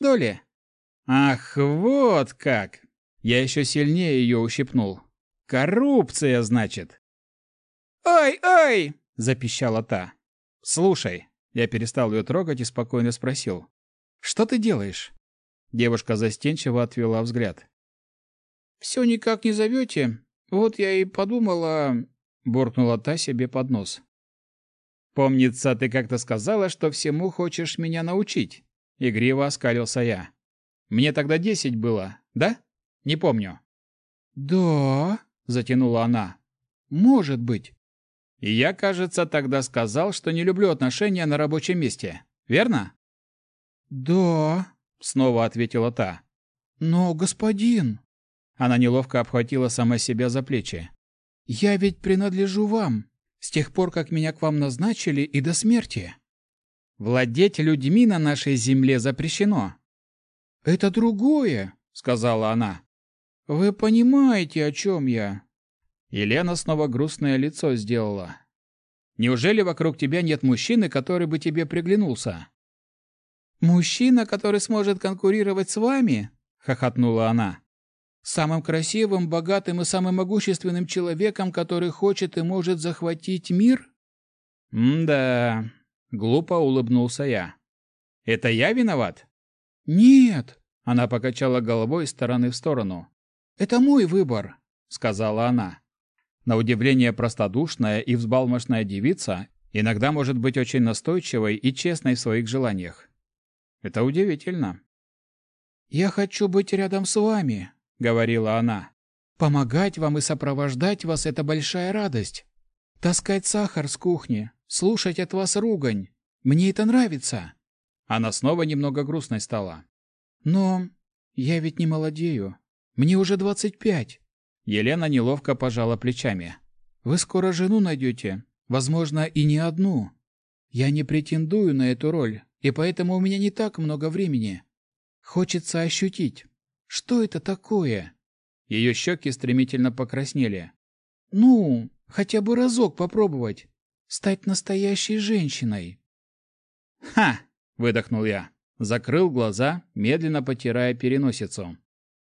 доли. Ах, вот как! Я еще сильнее ее ущипнул. Коррупция, значит. «Ой, ой!» – запищала та. «Слушай». Я перестал ее трогать и спокойно спросил. «Что ты делаешь?» Девушка застенчиво отвела взгляд. «Все никак не зовете? Вот я и подумала...» – буркнула та себе под нос. «Помнится, ты как-то сказала, что всему хочешь меня научить?» – игриво оскалился я. «Мне тогда десять было, да? Не помню». «Да», — затянула она. «Может быть». И я, кажется, тогда сказал, что не люблю отношения на рабочем месте. Верно? «Да», — снова ответила та. «Но, господин...» Она неловко обхватила сама себя за плечи. «Я ведь принадлежу вам, с тех пор, как меня к вам назначили и до смерти». «Владеть людьми на нашей земле запрещено». «Это другое», — сказала она. «Вы понимаете, о чем я?» Елена снова грустное лицо сделала. «Неужели вокруг тебя нет мужчины, который бы тебе приглянулся?» «Мужчина, который сможет конкурировать с вами?» — хохотнула она. «Самым красивым, богатым и самым могущественным человеком, который хочет и может захватить мир?» «М-да», — глупо улыбнулся я. «Это я виноват?» «Нет», — она покачала головой из стороны в сторону. «Это мой выбор», — сказала она. На удивление простодушная и взбалмошная девица иногда может быть очень настойчивой и честной в своих желаниях. Это удивительно. «Я хочу быть рядом с вами», — говорила она. «Помогать вам и сопровождать вас — это большая радость. Таскать сахар с кухни, слушать от вас ругань. Мне это нравится». Она снова немного грустной стала. «Но я ведь не молодею. Мне уже двадцать пять. Елена неловко пожала плечами. Вы скоро жену найдете, возможно, и не одну. Я не претендую на эту роль, и поэтому у меня не так много времени. Хочется ощутить, что это такое. Ее щеки стремительно покраснели. Ну, хотя бы разок попробовать стать настоящей женщиной. Ха, выдохнул я, закрыл глаза, медленно потирая переносицу.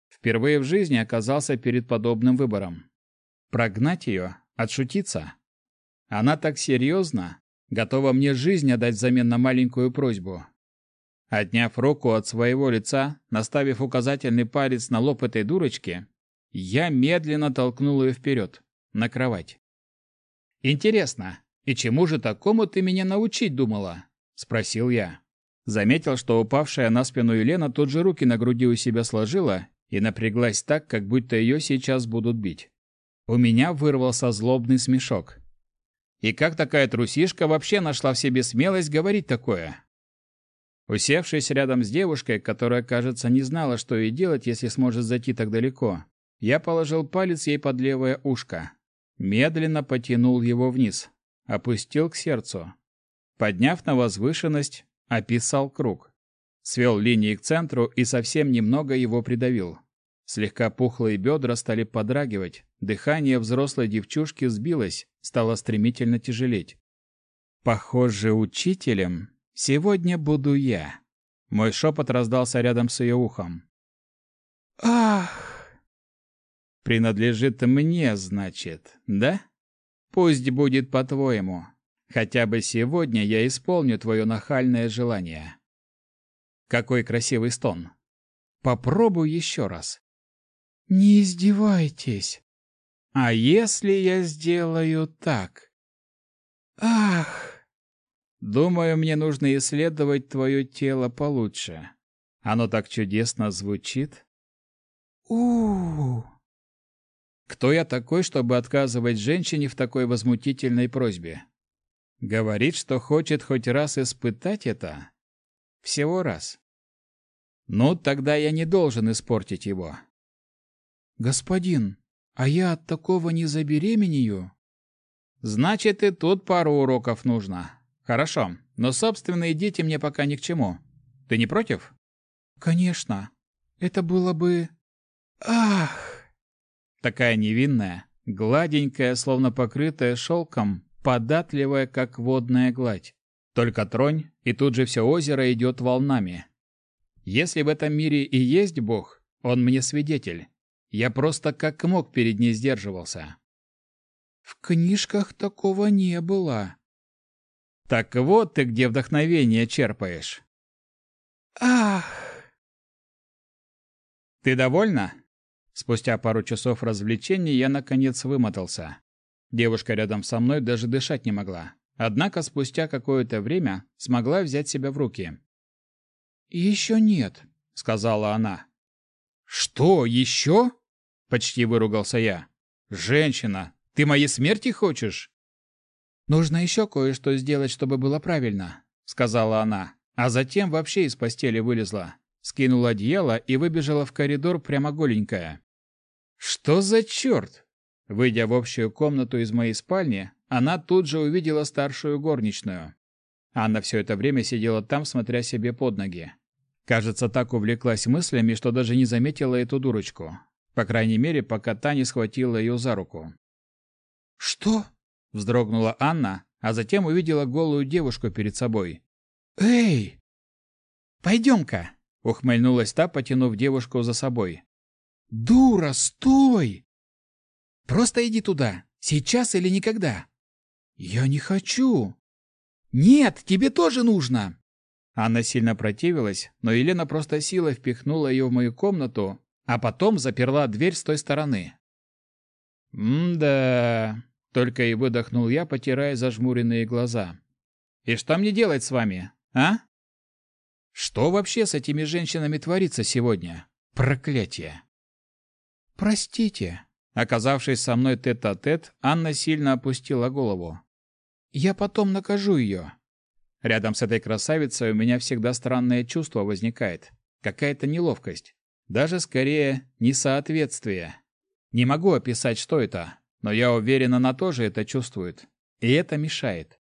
Впервые в жизни оказался перед подобным выбором. Прогнать ее, отшутиться. Она так серьезно, готова мне жизнь отдать взамен на маленькую просьбу. Отняв руку от своего лица, наставив указательный палец на лоб этой дурочки, я медленно толкнул ее вперед, на кровать. «Интересно, и чему же такому ты меня научить думала?» – спросил я. Заметил, что упавшая на спину Елена тут же руки на груди у себя сложила и напряглась так, как будто ее сейчас будут бить. У меня вырвался злобный смешок. И как такая трусишка вообще нашла в себе смелость говорить такое? Усевшись рядом с девушкой, которая, кажется, не знала, что ей делать, если сможет зайти так далеко, я положил палец ей под левое ушко. Медленно потянул его вниз, опустил к сердцу. Подняв на возвышенность, описал круг свел линии к центру и совсем немного его придавил. Слегка пухлые бедра стали подрагивать, дыхание взрослой девчушки сбилось, стало стремительно тяжелеть. «Похоже, учителем сегодня буду я». Мой шепот раздался рядом с ее ухом. «Ах!» «Принадлежит мне, значит, да? Пусть будет по-твоему. Хотя бы сегодня я исполню твое нахальное желание». Какой красивый стон. Попробуй еще раз. Не издевайтесь. А если я сделаю так? Ах! Думаю, мне нужно исследовать твое тело получше. Оно так чудесно звучит. у у, -у. Кто я такой, чтобы отказывать женщине в такой возмутительной просьбе? Говорит, что хочет хоть раз испытать это? Всего раз. Ну, тогда я не должен испортить его. Господин, а я от такого не забеременею? Значит, и тут пару уроков нужно. Хорошо, но собственные дети мне пока ни к чему. Ты не против? Конечно. Это было бы... Ах! Такая невинная, гладенькая, словно покрытая шелком, податливая, как водная гладь. Только тронь, и тут же все озеро идет волнами. Если в этом мире и есть Бог, он мне свидетель. Я просто как мог перед ней сдерживался. В книжках такого не было. Так вот ты где вдохновение черпаешь. Ах! Ты довольна? Спустя пару часов развлечений я наконец вымотался. Девушка рядом со мной даже дышать не могла. Однако спустя какое-то время смогла взять себя в руки. «Еще нет», — сказала она. «Что, еще?» — почти выругался я. «Женщина, ты моей смерти хочешь?» «Нужно еще кое-что сделать, чтобы было правильно», — сказала она, а затем вообще из постели вылезла, скинула одеяло и выбежала в коридор прямо голенькая. «Что за черт?» Выйдя в общую комнату из моей спальни, она тут же увидела старшую горничную. Анна все это время сидела там, смотря себе под ноги. Кажется, так увлеклась мыслями, что даже не заметила эту дурочку. По крайней мере, пока та не схватила ее за руку. «Что?» – вздрогнула Анна, а затем увидела голую девушку перед собой. «Эй!» «Пойдем-ка!» – ухмыльнулась та, потянув девушку за собой. «Дура, стой!» «Просто иди туда, сейчас или никогда!» «Я не хочу!» «Нет, тебе тоже нужно!» Анна сильно противилась, но Елена просто силой впихнула ее в мою комнату, а потом заперла дверь с той стороны. «М-да...» — только и выдохнул я, потирая зажмуренные глаза. «И что мне делать с вами, а?» «Что вообще с этими женщинами творится сегодня? Проклятие!» «Простите», Оказавшись со мной тет-а-тет, -тет, Анна сильно опустила голову. «Я потом накажу ее». Рядом с этой красавицей у меня всегда странное чувство возникает. Какая-то неловкость. Даже скорее несоответствие. Не могу описать, что это, но я уверен, она тоже это чувствует. И это мешает.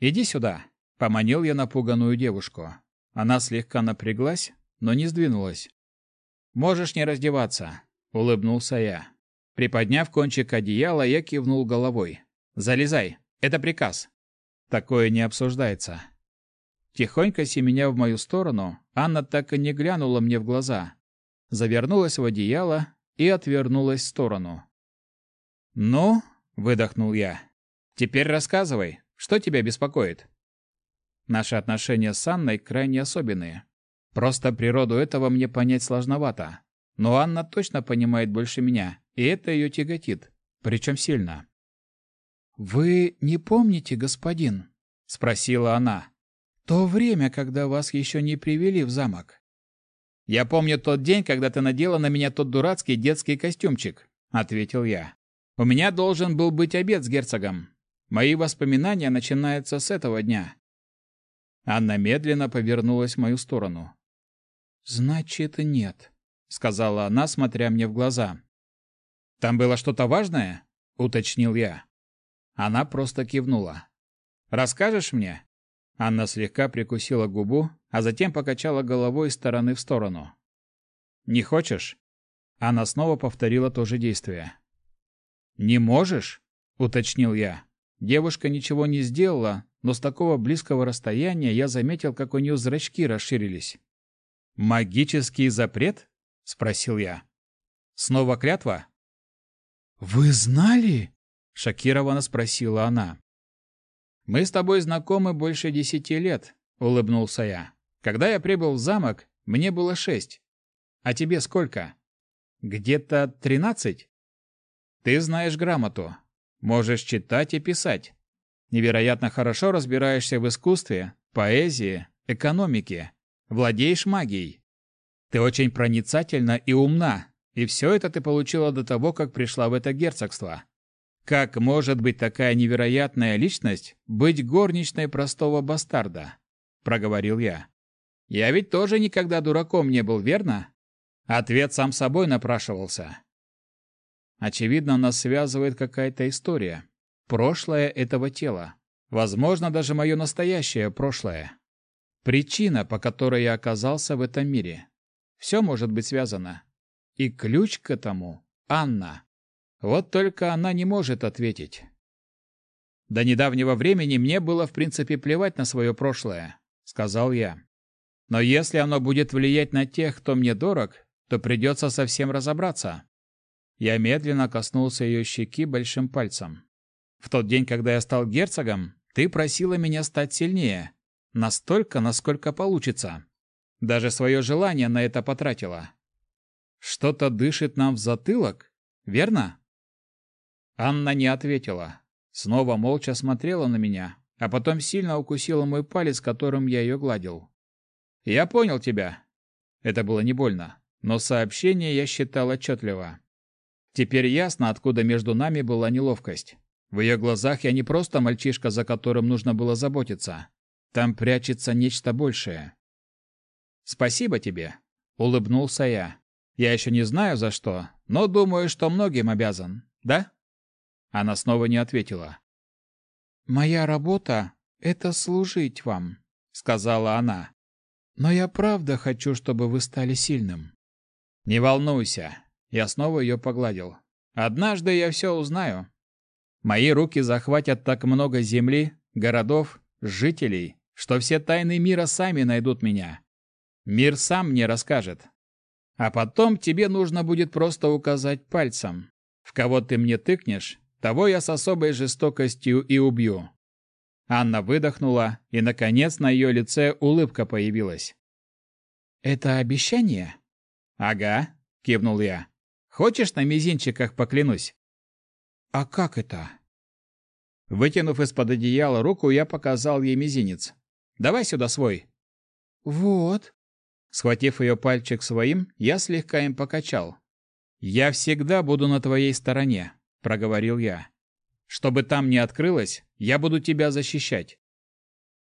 «Иди сюда», — поманил я напуганную девушку. Она слегка напряглась, но не сдвинулась. «Можешь не раздеваться», — улыбнулся я. Приподняв кончик одеяла, я кивнул головой. «Залезай, это приказ». Такое не обсуждается. Тихонько семеня в мою сторону, Анна так и не глянула мне в глаза. Завернулась в одеяло и отвернулась в сторону. «Ну?» — выдохнул я. «Теперь рассказывай, что тебя беспокоит?» Наши отношения с Анной крайне особенные. Просто природу этого мне понять сложновато. Но Анна точно понимает больше меня, и это ее тяготит, причем сильно. «Вы не помните, господин?» — спросила она. «То время, когда вас еще не привели в замок». «Я помню тот день, когда ты надела на меня тот дурацкий детский костюмчик», — ответил я. «У меня должен был быть обед с герцогом. Мои воспоминания начинаются с этого дня». Анна медленно повернулась в мою сторону. «Значит, нет», — сказала она, смотря мне в глаза. «Там было что-то важное?» — уточнил я. Она просто кивнула. «Расскажешь мне?» Анна слегка прикусила губу, а затем покачала головой из стороны в сторону. «Не хочешь?» Она снова повторила то же действие. «Не можешь?» — уточнил я. Девушка ничего не сделала, но с такого близкого расстояния я заметил, как у нее зрачки расширились. «Магический запрет?» — спросил я. «Снова клятва?» «Вы знали?» шокированно спросила она. Мы с тобой знакомы больше десяти лет, улыбнулся я. Когда я прибыл в замок, мне было шесть. А тебе сколько? Где-то тринадцать? Ты знаешь грамоту. Можешь читать и писать. Невероятно хорошо разбираешься в искусстве, поэзии, экономике. Владеешь магией. Ты очень проницательна и умна, и все это ты получила до того, как пришла в это герцогство. Как может быть такая невероятная личность быть горничной простого бастарда? проговорил я. Я ведь тоже никогда дураком не был, верно? Ответ сам собой напрашивался. Очевидно, нас связывает какая-то история. Прошлое этого тела. Возможно, даже мое настоящее прошлое. Причина, по которой я оказался в этом мире. Все может быть связано. И ключ к этому — Анна. Вот только она не может ответить. До недавнего времени мне было в принципе плевать на свое прошлое, сказал я. Но если оно будет влиять на тех, кто мне дорог, то придется совсем разобраться. Я медленно коснулся ее щеки большим пальцем. В тот день, когда я стал герцогом, ты просила меня стать сильнее. Настолько, насколько получится. Даже свое желание на это потратила. Что-то дышит нам в затылок, верно? Анна не ответила. Снова молча смотрела на меня, а потом сильно укусила мой палец, которым я ее гладил. «Я понял тебя». Это было не больно, но сообщение я считал отчетливо. Теперь ясно, откуда между нами была неловкость. В ее глазах я не просто мальчишка, за которым нужно было заботиться. Там прячется нечто большее. «Спасибо тебе», — улыбнулся я. «Я еще не знаю, за что, но думаю, что многим обязан, да?» Она снова не ответила. «Моя работа — это служить вам», — сказала она. «Но я правда хочу, чтобы вы стали сильным». «Не волнуйся», — я снова ее погладил. «Однажды я все узнаю. Мои руки захватят так много земли, городов, жителей, что все тайны мира сами найдут меня. Мир сам мне расскажет. А потом тебе нужно будет просто указать пальцем. В кого ты мне тыкнешь, того я с особой жестокостью и убью. Анна выдохнула, и, наконец, на ее лице улыбка появилась. «Это обещание?» «Ага», — кивнул я. «Хочешь, на мизинчиках поклянусь?» «А как это?» Вытянув из-под одеяла руку, я показал ей мизинец. «Давай сюда свой». «Вот». Схватив ее пальчик своим, я слегка им покачал. «Я всегда буду на твоей стороне», — проговорил я. «Чтобы там не открылось, я буду тебя защищать».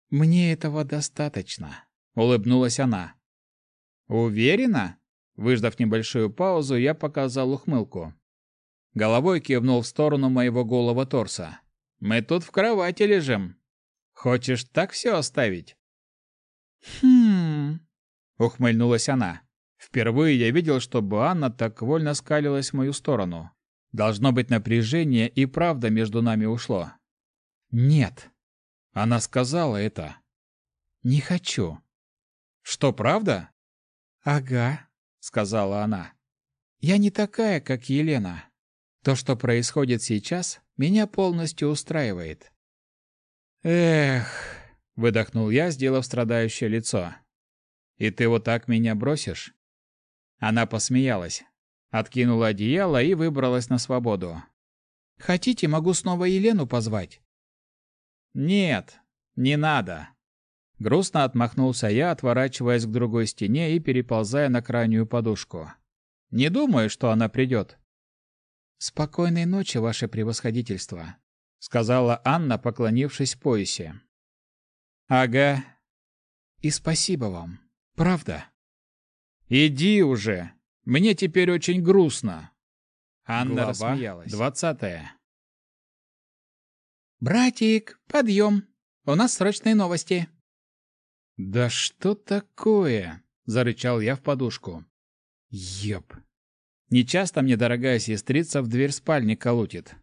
«Мне этого достаточно», — улыбнулась она. «Уверена?» Выждав небольшую паузу, я показал ухмылку. Головой кивнул в сторону моего голого торса. «Мы тут в кровати лежим. Хочешь так все оставить?» «Хм...» — ухмыльнулась она. Впервые я видел, чтобы Анна так вольно скалилась в мою сторону. Должно быть, напряжение и правда между нами ушло. «Нет». Она сказала это. «Не хочу». «Что, правда?» «Ага», — сказала она. «Я не такая, как Елена. То, что происходит сейчас, меня полностью устраивает». «Эх», — выдохнул я, сделав страдающее лицо. «И ты вот так меня бросишь?» Она посмеялась, откинула одеяло и выбралась на свободу. «Хотите, могу снова Елену позвать?» «Нет, не надо». Грустно отмахнулся я, отворачиваясь к другой стене и переползая на крайнюю подушку. «Не думаю, что она придет». «Спокойной ночи, ваше превосходительство», — сказала Анна, поклонившись поясе. «Ага». «И спасибо вам. Правда». «Иди уже. Мне теперь очень грустно». Анна Глава рассмеялась. Двадцатая. «Братик, подъем! У нас срочные новости!» «Да что такое?» — зарычал я в подушку. «Ёп! Нечасто мне дорогая сестрица в дверь спальни колотит.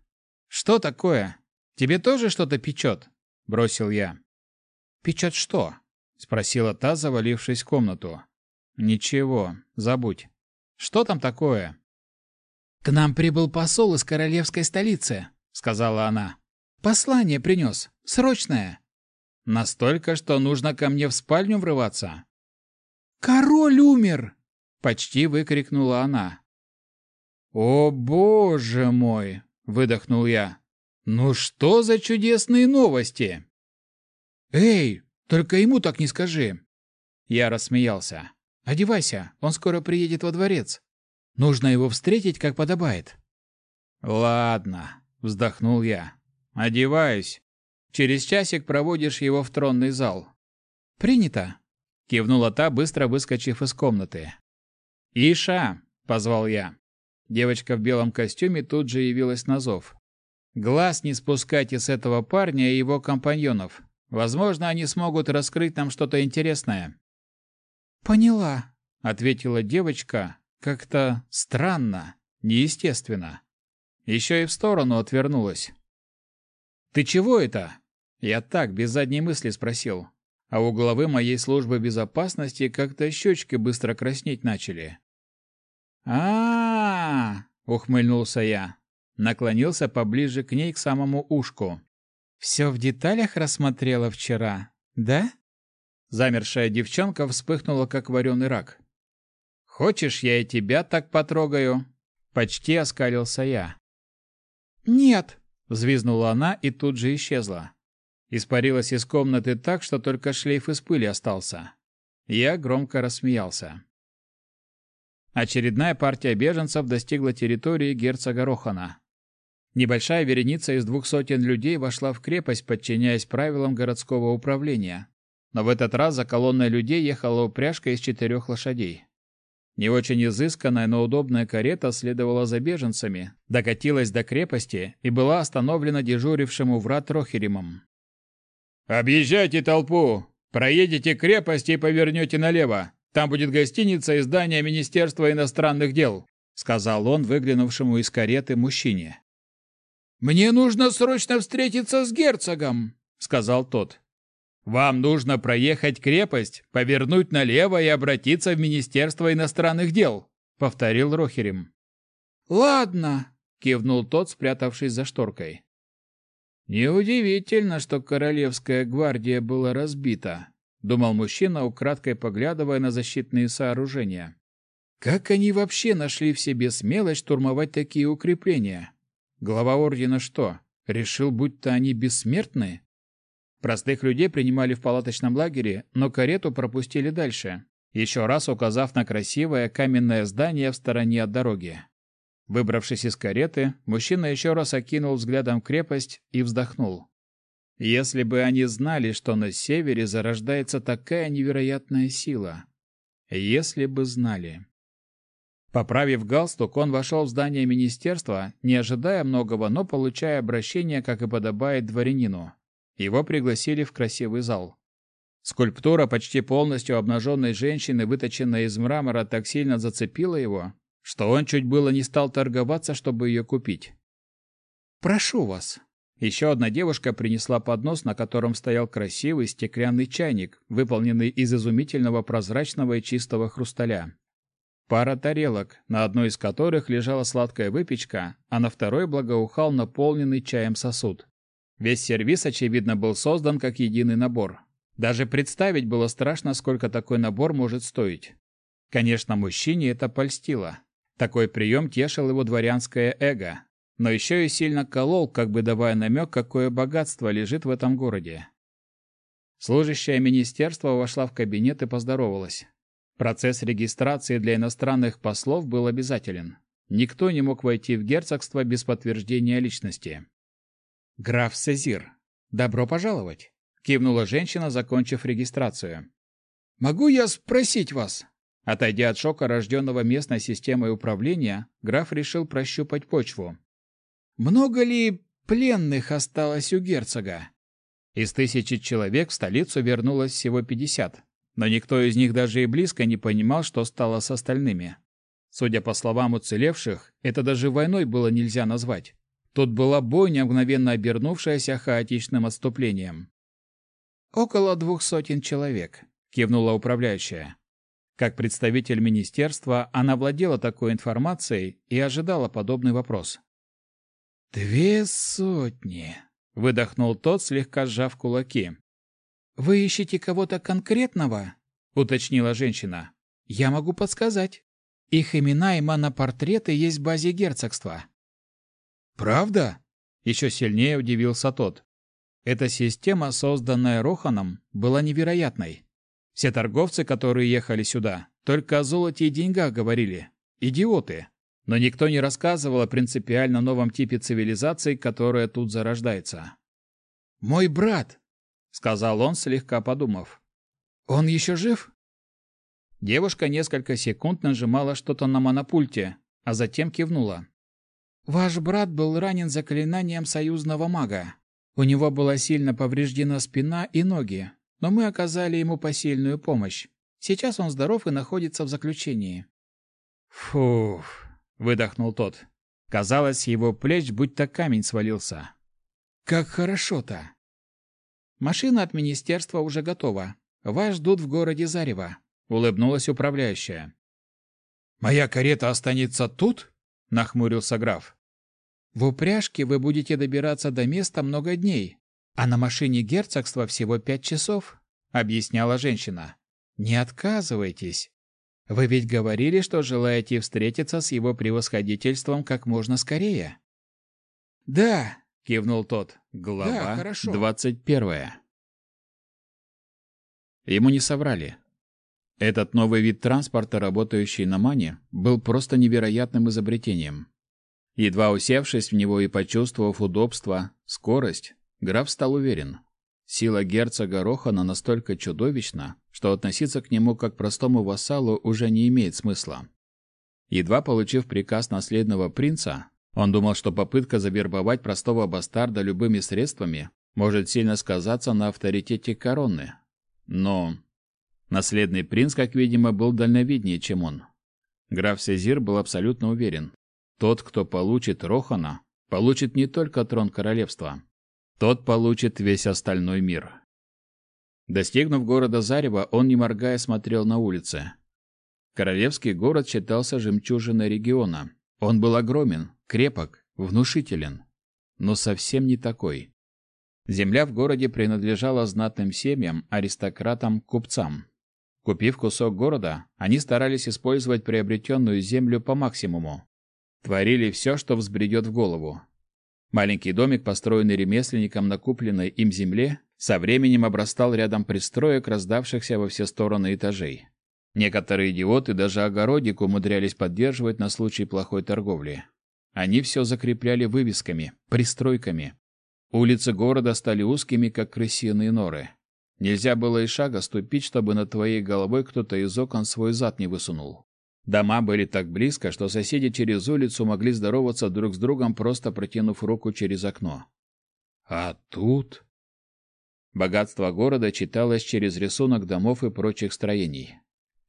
Что такое? Тебе тоже что-то печет?» — бросил я. «Печет что?» — спросила та, завалившись в комнату. «Ничего, забудь. Что там такое?» «К нам прибыл посол из королевской столицы», — сказала она. «Послание принес. Срочное». «Настолько, что нужно ко мне в спальню врываться?» «Король умер!» — почти выкрикнула она. «О, боже мой!» — выдохнул я. «Ну что за чудесные новости?» «Эй, только ему так не скажи!» Я рассмеялся. «Одевайся, он скоро приедет во дворец. Нужно его встретить, как подобает». «Ладно», — вздохнул я. «Одеваюсь. Через часик проводишь его в тронный зал». «Принято», — кивнула та, быстро выскочив из комнаты. «Иша!» — позвал я. Девочка в белом костюме тут же явилась на зов. «Глаз не спускайте с этого парня и его компаньонов. Возможно, они смогут раскрыть нам что-то интересное». «Поняла», — ответила девочка, как-то странно, неестественно. Еще и в сторону отвернулась. «Ты чего это?» Я так, без задней мысли спросил. а у главы моей службы безопасности как-то щечки быстро краснеть начали. а, -а, -а ухмыльнулся я. Наклонился поближе к ней к самому ушку. «Все в деталях рассмотрела вчера, да?» Замершая девчонка вспыхнула, как вареный рак. «Хочешь, я и тебя так потрогаю?» Почти оскалился я. «Нет!» — взвизнула она и тут же исчезла. Испарилась из комнаты так, что только шлейф из пыли остался. Я громко рассмеялся. Очередная партия беженцев достигла территории герцога Рохана. Небольшая вереница из двух сотен людей вошла в крепость, подчиняясь правилам городского управления. Но в этот раз за колонной людей ехала упряжка из четырех лошадей. Не очень изысканная, но удобная карета следовала за беженцами, докатилась до крепости и была остановлена дежурившим у врат Рохеримом. «Объезжайте толпу! Проедете крепость и повернете налево. Там будет гостиница и здание Министерства иностранных дел», сказал он выглянувшему из кареты мужчине. «Мне нужно срочно встретиться с герцогом», — сказал тот. «Вам нужно проехать крепость, повернуть налево и обратиться в Министерство иностранных дел», — повторил Рохерем. «Ладно», — кивнул тот, спрятавшись за шторкой. «Неудивительно, что Королевская гвардия была разбита», — думал мужчина, украдкой поглядывая на защитные сооружения. «Как они вообще нашли в себе смелость штурмовать такие укрепления? Глава ордена что, решил, будто они бессмертны? Простых людей принимали в палаточном лагере, но карету пропустили дальше, еще раз указав на красивое каменное здание в стороне от дороги. Выбравшись из кареты, мужчина еще раз окинул взглядом крепость и вздохнул. Если бы они знали, что на севере зарождается такая невероятная сила. Если бы знали. Поправив галстук, он вошел в здание министерства, не ожидая многого, но получая обращение, как и подобает дворянину. Его пригласили в красивый зал. Скульптура почти полностью обнаженной женщины, выточенная из мрамора, так сильно зацепила его, что он чуть было не стал торговаться, чтобы ее купить. «Прошу вас». Еще одна девушка принесла поднос, на котором стоял красивый стеклянный чайник, выполненный из изумительного прозрачного и чистого хрусталя. Пара тарелок, на одной из которых лежала сладкая выпечка, а на второй благоухал наполненный чаем сосуд. Весь сервиз, очевидно, был создан как единый набор. Даже представить было страшно, сколько такой набор может стоить. Конечно, мужчине это польстило. Такой прием тешил его дворянское эго, но еще и сильно колол, как бы давая намек, какое богатство лежит в этом городе. Служащая министерства вошла в кабинет и поздоровалась. Процесс регистрации для иностранных послов был обязателен. Никто не мог войти в герцогство без подтверждения личности. «Граф Сезир, добро пожаловать!» — кивнула женщина, закончив регистрацию. «Могу я спросить вас?» Отойдя от шока, рожденного местной системой управления, граф решил прощупать почву. «Много ли пленных осталось у герцога?» Из тысячи человек в столицу вернулось всего пятьдесят но никто из них даже и близко не понимал, что стало с остальными. Судя по словам уцелевших, это даже войной было нельзя назвать. Тут была бойня, мгновенно обернувшаяся хаотичным отступлением. «Около двух сотен человек», — кивнула управляющая. Как представитель министерства, она владела такой информацией и ожидала подобный вопрос. «Две сотни», — выдохнул тот, слегка сжав кулаки. «Вы ищете кого-то конкретного?» — уточнила женщина. «Я могу подсказать. Их имена и монопортреты есть в базе герцогства». «Правда?» — еще сильнее удивился тот. Эта система, созданная Роханом, была невероятной. Все торговцы, которые ехали сюда, только о золоте и деньгах говорили. Идиоты. Но никто не рассказывал о принципиально новом типе цивилизации, которая тут зарождается. «Мой брат!» Сказал он, слегка подумав. Он еще жив? Девушка несколько секунд нажимала что-то на монопульте, а затем кивнула. Ваш брат был ранен заклинанием союзного мага. У него была сильно повреждена спина и ноги, но мы оказали ему посильную помощь. Сейчас он здоров и находится в заключении. Фух, выдохнул тот. Казалось, его плеч будто камень свалился. Как хорошо-то. Машина от министерства уже готова. Вас ждут в городе Зарево», — улыбнулась управляющая. «Моя карета останется тут?» — нахмурился граф. «В упряжке вы будете добираться до места много дней, а на машине герцогства всего пять часов», — объясняла женщина. «Не отказывайтесь. Вы ведь говорили, что желаете встретиться с его превосходительством как можно скорее». «Да», — кивнул тот. Глава двадцать первая. Ему не соврали. Этот новый вид транспорта, работающий на мане, был просто невероятным изобретением. Едва усевшись в него и почувствовав удобство, скорость, граф стал уверен. Сила герцога Рохана настолько чудовищна, что относиться к нему как к простому вассалу уже не имеет смысла. Едва получив приказ наследного принца, он думал, что попытка завербовать простого бастарда любыми средствами может сильно сказаться на авторитете короны, но наследный принц, как видимо, был дальновиднее, чем он. Граф Сезир был абсолютно уверен. Тот, кто получит Рохана, получит не только трон королевства. Тот получит весь остальной мир. Достигнув города Зарева, он, не моргая, смотрел на улицы. Королевский город считался жемчужиной региона. Он был огромен, крепок, внушителен, но совсем не такой. Земля в городе принадлежала знатным семьям, аристократам, купцам. Купив кусок города, они старались использовать приобретенную землю по максимуму. Творили все, что взбредет в голову. Маленький домик, построенный ремесленником на купленной им земле, со временем обрастал рядом пристроек, раздавшихся во все стороны этажей. Некоторые идиоты даже огородик умудрялись поддерживать на случай плохой торговли. Они все закрепляли вывесками, пристройками, Улицы города стали узкими, как крысиные норы. Нельзя было и шага ступить, чтобы над твоей головой кто-то из окон свой зад не высунул. Дома были так близко, что соседи через улицу могли здороваться друг с другом, просто протянув руку через окно. А тут... Богатство города читалось через рисунок домов и прочих строений.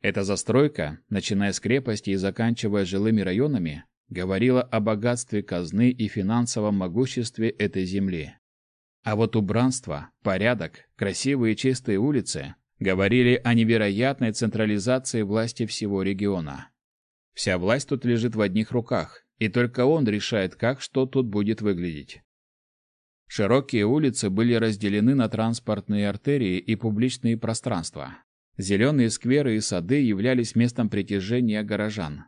Эта застройка, начиная с крепости и заканчивая жилыми районами, говорила о богатстве казны и финансовом могуществе этой земли. А вот убранство, порядок, красивые чистые улицы говорили о невероятной централизации власти всего региона. Вся власть тут лежит в одних руках, и только он решает, как что тут будет выглядеть. Широкие улицы были разделены на транспортные артерии и публичные пространства. Зеленые скверы и сады являлись местом притяжения горожан.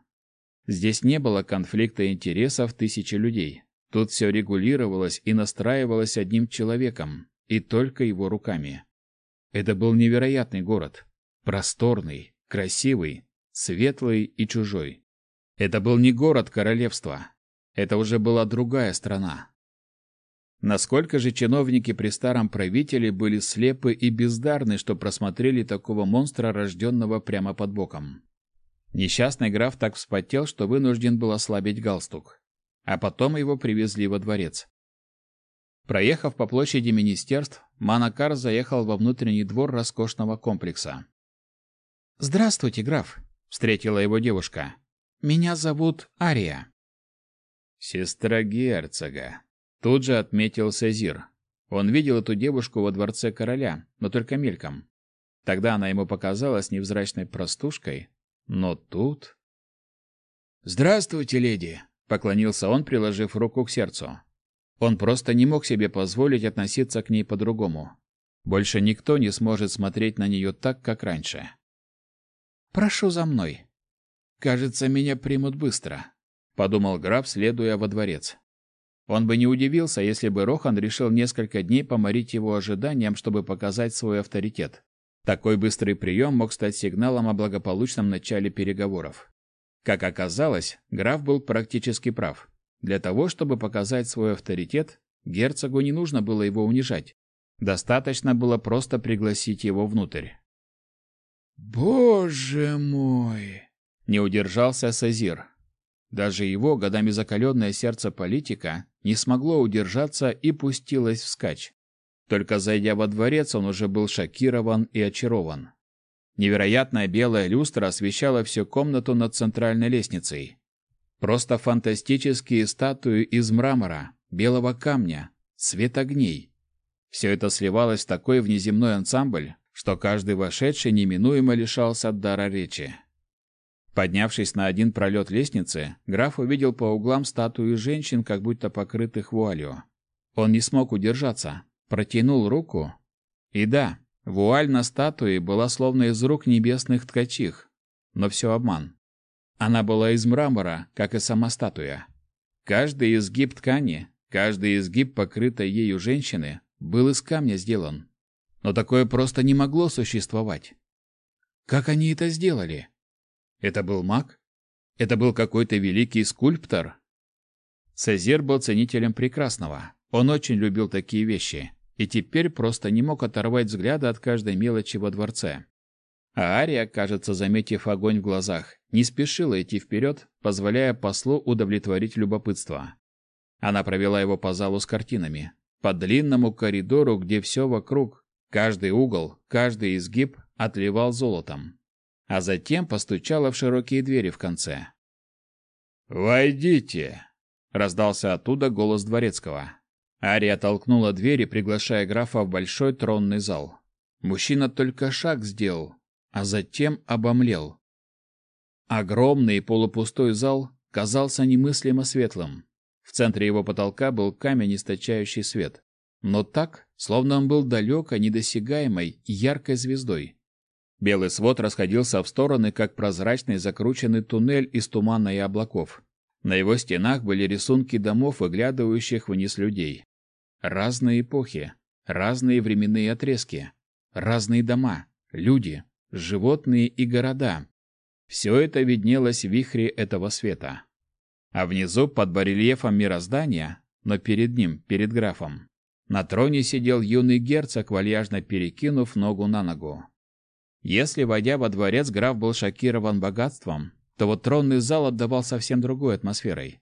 Здесь не было конфликта интересов тысячи людей. Тут все регулировалось и настраивалось одним человеком, и только его руками. Это был невероятный город. Просторный, красивый, светлый и чужой. Это был не город королевства. Это уже была другая страна. Насколько же чиновники при старом правителе были слепы и бездарны, что просмотрели такого монстра, рожденного прямо под боком. Несчастный граф так вспотел, что вынужден был ослабить галстук. А потом его привезли во дворец. Проехав по площади министерств, Манакар заехал во внутренний двор роскошного комплекса. «Здравствуйте, граф», — встретила его девушка. «Меня зовут Ария». «Сестра герцога», — тут же отметил Сезир. Он видел эту девушку во дворце короля, но только мельком. Тогда она ему показалась невзрачной простушкой, но тут... «Здравствуйте, леди!» — поклонился он, приложив руку к сердцу. Он просто не мог себе позволить относиться к ней по-другому. Больше никто не сможет смотреть на нее так, как раньше. «Прошу за мной. Кажется, меня примут быстро», — подумал граф, следуя во дворец. Он бы не удивился, если бы Рохан решил несколько дней поморить его ожиданием, чтобы показать свой авторитет. Такой быстрый прием мог стать сигналом о благополучном начале переговоров. Как оказалось, граф был практически прав. Для того, чтобы показать свой авторитет, герцогу не нужно было его унижать. Достаточно было просто пригласить его внутрь. «Боже мой!» — не удержался Сазир. Даже его, годами закаленное сердце политика, не смогло удержаться и пустилось вскачь. Только зайдя во дворец, он уже был шокирован и очарован. Невероятная белая люстра освещала всю комнату над центральной лестницей. Просто фантастические статуи из мрамора, белого камня, свет огней. Все это сливалось в такой внеземной ансамбль, что каждый вошедший неминуемо лишался дара речи. Поднявшись на один пролет лестницы, граф увидел по углам статуи женщин, как будто покрытых вуалью. Он не смог удержаться, протянул руку. И да, вуаль на статуе была словно из рук небесных ткачих. Но все обман. Она была из мрамора, как и сама статуя. Каждый изгиб ткани, каждый изгиб покрытой ею женщины был из камня сделан. Но такое просто не могло существовать. Как они это сделали? Это был маг? Это был какой-то великий скульптор? Сезер был ценителем прекрасного. Он очень любил такие вещи и теперь просто не мог оторвать взгляда от каждой мелочи во дворце. А Ария, кажется, заметив огонь в глазах, не спешила идти вперед, позволяя послу удовлетворить любопытство. Она провела его по залу с картинами, по длинному коридору, где все вокруг, каждый угол, каждый изгиб отливал золотом а затем постучала в широкие двери в конце. «Войдите!» — раздался оттуда голос дворецкого. Ария толкнула дверь, приглашая графа в большой тронный зал. Мужчина только шаг сделал, а затем обомлел. Огромный полупустой зал казался немыслимо светлым. В центре его потолка был камень, источающий свет. Но так, словно он был далеко недосягаемой яркой звездой. Белый свод расходился в стороны, как прозрачный закрученный туннель из тумана и облаков. На его стенах были рисунки домов, выглядывающих вниз людей. Разные эпохи, разные временные отрезки, разные дома, люди, животные и города. Все это виднелось в вихре этого света. А внизу, под барельефом мироздания, но перед ним, перед графом, на троне сидел юный герцог, вальяжно перекинув ногу на ногу. Если, войдя во дворец, граф был шокирован богатством, то вот тронный зал отдавал совсем другой атмосферой.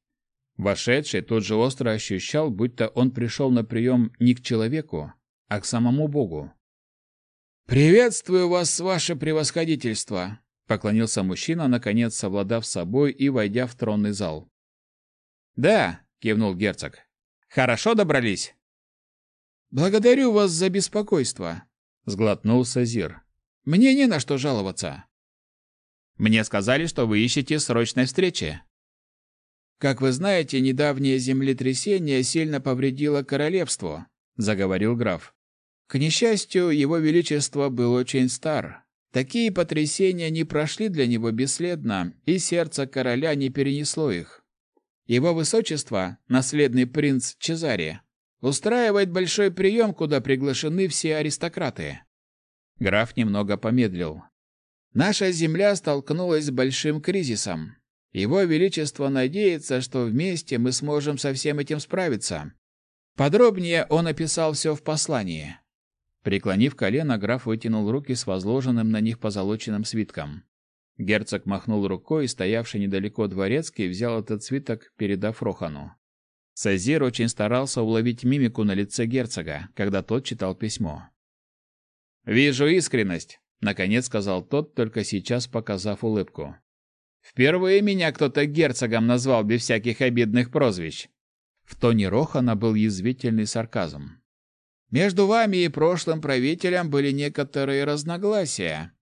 Вошедший тут же остро ощущал, будто он пришел на прием не к человеку, а к самому Богу. «Приветствую вас, ваше превосходительство!» — поклонился мужчина, наконец совладав собой и войдя в тронный зал. «Да», — кивнул герцог. «Хорошо добрались?» «Благодарю вас за беспокойство», — сглотнул Сазир. Мне не на что жаловаться. Мне сказали, что вы ищете срочной встречи. Как вы знаете, недавнее землетрясение сильно повредило королевство, заговорил граф. К несчастью, его величество был очень стар. Такие потрясения не прошли для него бесследно, и сердце короля не перенесло их. Его высочество, наследный принц Чезаре, устраивает большой прием, куда приглашены все аристократы. Граф немного помедлил. Наша земля столкнулась с большим кризисом. Его величество надеется, что вместе мы сможем со всем этим справиться. Подробнее он описал все в послании. Преклонив колено, граф вытянул руки с возложенным на них позолоченным свитком. Герцог махнул рукой, и стоявший недалеко дворецкий взял этот свиток, передав Рохану. Сазир очень старался уловить мимику на лице герцога, когда тот читал письмо. Вижу искренность, наконец сказал тот, только сейчас показав улыбку. Впервые меня кто-то герцогом назвал без всяких обидных прозвищ. В тоне Рохана был язвительный сарказм. Между вами и прошлым правителем были некоторые разногласия,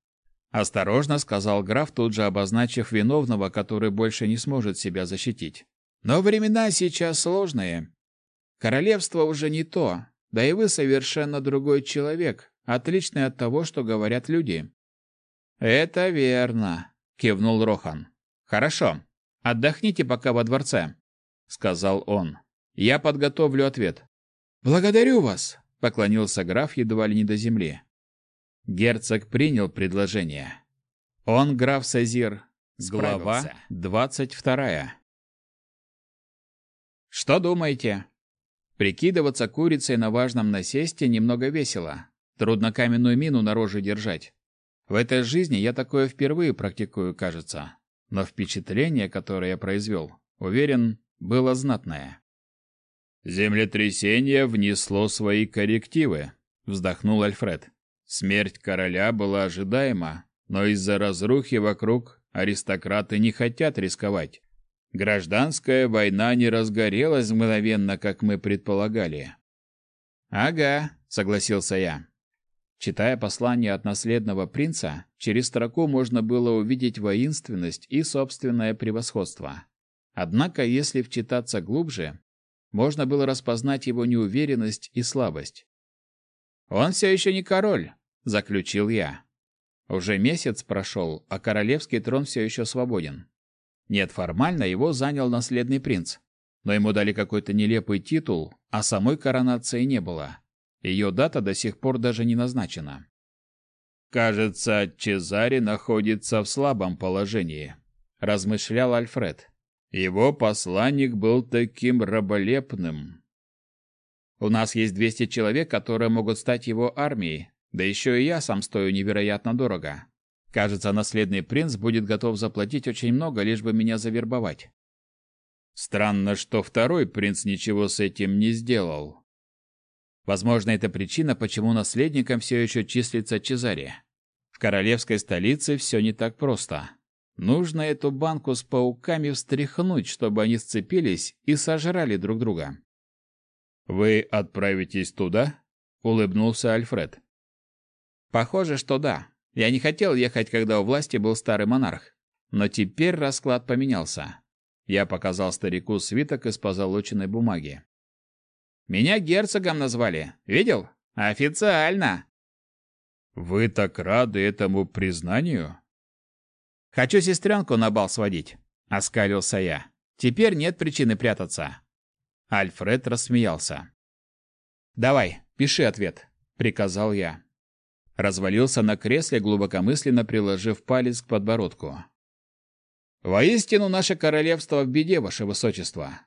осторожно сказал граф, тут же обозначив виновного, который больше не сможет себя защитить. Но времена сейчас сложные. Королевство уже не то, да и вы совершенно другой человек, отличный от того, что говорят люди. Это верно, кивнул Рохан. Хорошо. Отдохните пока во дворце, сказал он. Я подготовлю ответ. Благодарю вас, поклонился граф едва ли не до земли. Герцог принял предложение. Он граф Сазир, глава двадцать вторая. Что думаете? Прикидываться курицей на важном насесте немного весело. Трудно каменную мину на роже держать. В этой жизни я такое впервые практикую, кажется. Но впечатление, которое я произвел, уверен, было знатное. «Землетрясение внесло свои коррективы», — вздохнул Альфред. «Смерть короля была ожидаема, но из-за разрухи вокруг аристократы не хотят рисковать. Гражданская война не разгорелась мгновенно, как мы предполагали». «Ага», — согласился я. Читая послание от наследного принца, через строку можно было увидеть воинственность и собственное превосходство. Однако, если вчитаться глубже, можно было распознать его неуверенность и слабость. «Он все еще не король», — заключил я. Уже месяц прошел, а королевский трон все еще свободен. Нет, формально его занял наследный принц, но ему дали какой-то нелепый титул, а самой коронации не было. Ее дата до сих пор даже не назначена. «Кажется, Чезаре находится в слабом положении», – размышлял Альфред. «Его посланник был таким раболепным». «У нас есть 200 человек, которые могут стать его армией, да еще и я сам стою невероятно дорого. Кажется, наследный принц будет готов заплатить очень много, лишь бы меня завербовать. Странно, что второй принц ничего с этим не сделал. Возможно, это причина, почему наследником все еще числится Чезаре. В королевской столице все не так просто. Нужно эту банку с пауками встряхнуть, чтобы они сцепились и сожрали друг друга. «Вы отправитесь туда?» — улыбнулся Альфред. «Похоже, что да. Я не хотел ехать, когда у власти был старый монарх. Но теперь расклад поменялся. Я показал старику свиток из позолоченной бумаги. Меня герцогом назвали. Видел? Официально. Вы так рады этому признанию? Хочу сестренку на бал сводить, оскалился я. Теперь нет причины прятаться. Альфред рассмеялся. Давай, пиши ответ, приказал я. Развалился на кресле, глубокомысленно приложив палец к подбородку. Воистину наше королевство в беде, ваше высочество.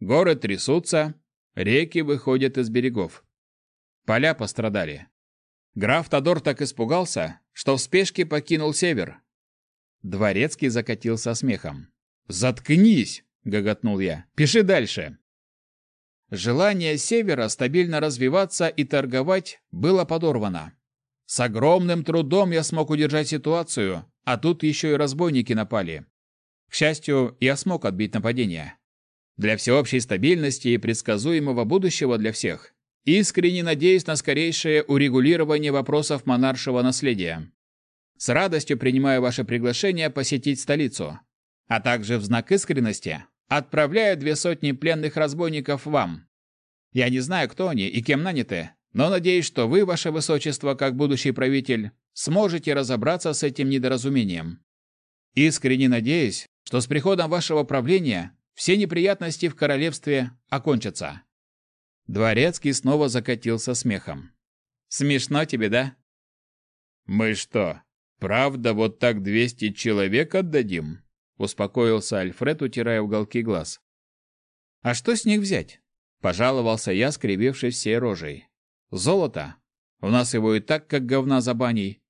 Горы трясутся, реки выходят из берегов. Поля пострадали. Граф Тодор так испугался, что в спешке покинул север. Дворецкий закатился смехом. «Заткнись!» — гоготнул я. «Пиши дальше!» Желание севера стабильно развиваться и торговать было подорвано. С огромным трудом я смог удержать ситуацию, а тут еще и разбойники напали. К счастью, я смог отбить нападение. Для всеобщей стабильности и предсказуемого будущего для всех. Искренне надеюсь на скорейшее урегулирование вопросов монаршего наследия. С радостью принимаю ваше приглашение посетить столицу. А также в знак искренности отправляю две сотни пленных разбойников вам. Я не знаю, кто они и кем наняты, но надеюсь, что вы, ваше высочество, как будущий правитель, сможете разобраться с этим недоразумением. Искренне надеюсь, что с приходом вашего правления все неприятности в королевстве окончатся. Дворецкий снова закатился смехом. Смешно тебе, да? Мы что, правда вот так двести человек отдадим? успокоился Альфред, утирая уголки глаз. А что с них взять? пожаловался я, скривившись всей рожей. Золото. У нас его и так как говна за баней.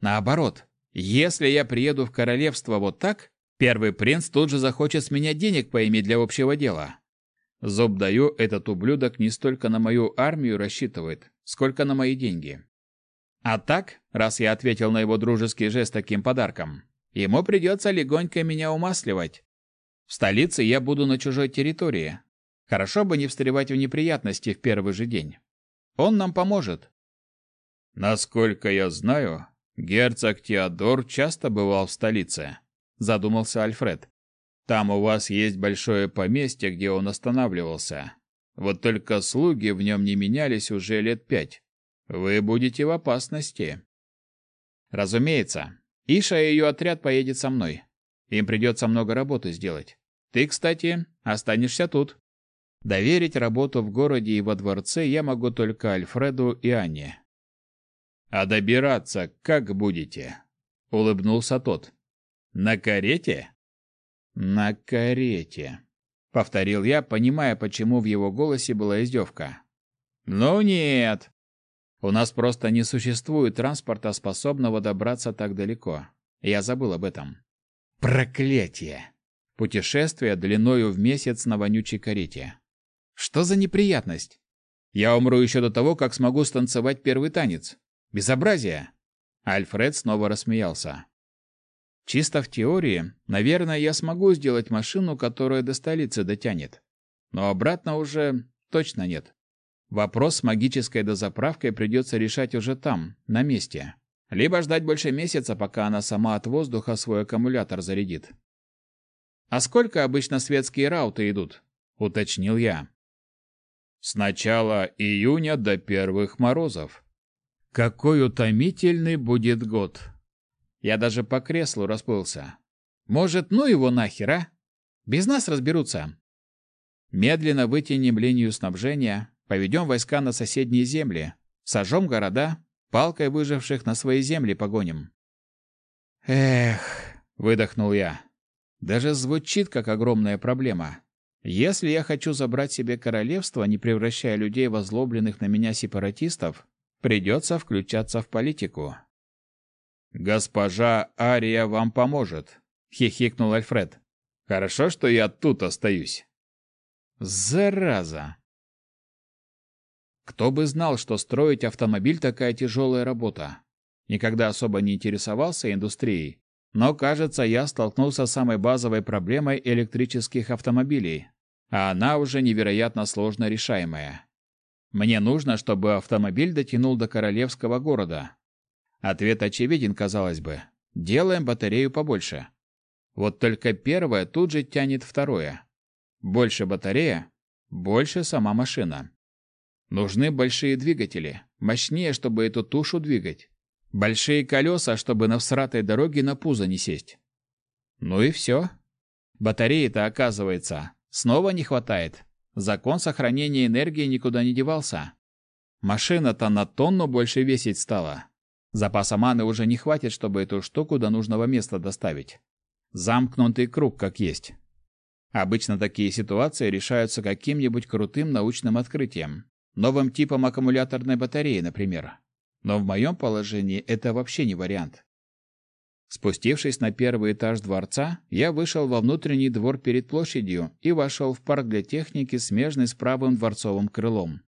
Наоборот, если я приеду в королевство вот так, Первый принц тут же захочет с меня денег поиметь для общего дела. Зуб даю, этот ублюдок не столько на мою армию рассчитывает, сколько на мои деньги. А так, раз я ответил на его дружеский жест таким подарком, ему придется легонько меня умасливать. В столице я буду на чужой территории. Хорошо бы не встревать в неприятности в первый же день. Он нам поможет. Насколько я знаю, герцог Теодор часто бывал в столице задумался Альфред. Там у вас есть большое поместье, где он останавливался. Вот только слуги в нем не менялись уже лет пять. Вы будете в опасности. Разумеется. Иша и ее отряд поедет со мной. Им придется много работы сделать. Ты, кстати, останешься тут. Доверить работу в городе и во дворце я могу только Альфреду и Анне. А добираться как будете? улыбнулся тот. На карете? На карете, повторил я, понимая, почему в его голосе была издевка. Ну нет. У нас просто не существует транспорта, способного добраться так далеко. Я забыл об этом. Проклятие! Путешествие длиною в месяц на вонючей карете. Что за неприятность? Я умру еще до того, как смогу станцевать первый танец. Безобразие! Альфред снова рассмеялся. Чисто в теории, наверное, я смогу сделать машину, которая до столицы дотянет. Но обратно уже точно нет. Вопрос с магической дозаправкой придется решать уже там, на месте. Либо ждать больше месяца, пока она сама от воздуха свой аккумулятор зарядит. «А сколько обычно светские рауты идут?» — уточнил я. «С начала июня до первых морозов». «Какой утомительный будет год!» Я даже по креслу расплылся. «Может, ну его нахер, а? Без нас разберутся». Медленно вытянем линию снабжения, поведем войска на соседние земли, сожжем города, палкой выживших на свои земли погоним. «Эх», — выдохнул я, — «даже звучит как огромная проблема. Если я хочу забрать себе королевство, не превращая людей в озлобленных на меня сепаратистов, придется включаться в политику». «Госпожа Ария вам поможет», — хихикнул Альфред. «Хорошо, что я тут остаюсь». «Зараза!» Кто бы знал, что строить автомобиль такая тяжелая работа. Никогда особо не интересовался индустрией, но, кажется, я столкнулся с самой базовой проблемой электрических автомобилей, а она уже невероятно сложно решаемая. Мне нужно, чтобы автомобиль дотянул до королевского города. Ответ очевиден, казалось бы. Делаем батарею побольше. Вот только первое тут же тянет второе. Больше батарея, больше сама машина. Нужны большие двигатели, мощнее, чтобы эту тушу двигать. Большие колеса, чтобы на всратой дороге на пузо не сесть. Ну и все. Батареи-то, оказывается, снова не хватает. Закон сохранения энергии никуда не девался. Машина-то на тонну больше весить стала. Запаса маны уже не хватит, чтобы эту штуку до нужного места доставить. Замкнутый круг, как есть. Обычно такие ситуации решаются каким-нибудь крутым научным открытием. Новым типом аккумуляторной батареи, например. Но в моем положении это вообще не вариант. Спустившись на первый этаж дворца, я вышел во внутренний двор перед площадью и вошел в парк для техники, смежный с правым дворцовым крылом.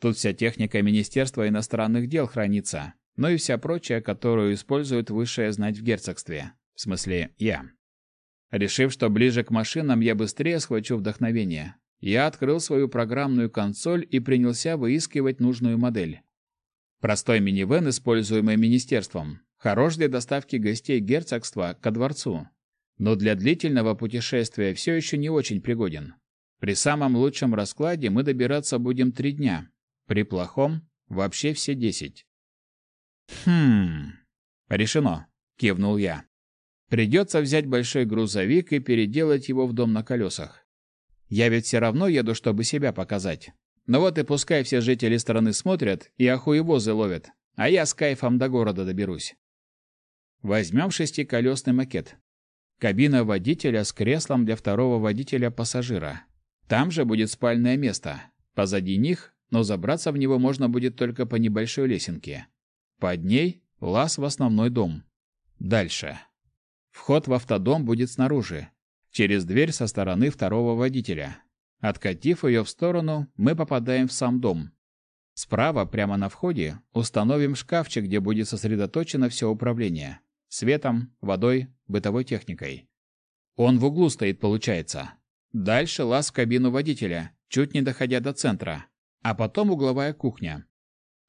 Тут вся техника Министерства иностранных дел хранится, но и вся прочая, которую использует высшая знать в герцогстве. В смысле, я. Решив, что ближе к машинам я быстрее схвачу вдохновение, я открыл свою программную консоль и принялся выискивать нужную модель. Простой минивэн, используемый министерством, хорош для доставки гостей герцогства ко дворцу, но для длительного путешествия все еще не очень пригоден. При самом лучшем раскладе мы добираться будем три дня, при плохом – вообще все десять. «Хм... Решено», – кивнул я. «Придется взять большой грузовик и переделать его в дом на колесах. Я ведь все равно еду, чтобы себя показать. Ну вот и пускай все жители страны смотрят и охуевозы ловят, а я с кайфом до города доберусь. Возьмем шестиколесный макет. Кабина водителя с креслом для второго водителя-пассажира. Там же будет спальное место. Позади них, но забраться в него можно будет только по небольшой лесенке. Под ней лаз в основной дом. Дальше. Вход в автодом будет снаружи, через дверь со стороны второго водителя. Откатив ее в сторону, мы попадаем в сам дом. Справа, прямо на входе, установим шкафчик, где будет сосредоточено все управление. Светом, водой, бытовой техникой. Он в углу стоит, получается. Дальше лаз в кабину водителя, чуть не доходя до центра. А потом угловая кухня.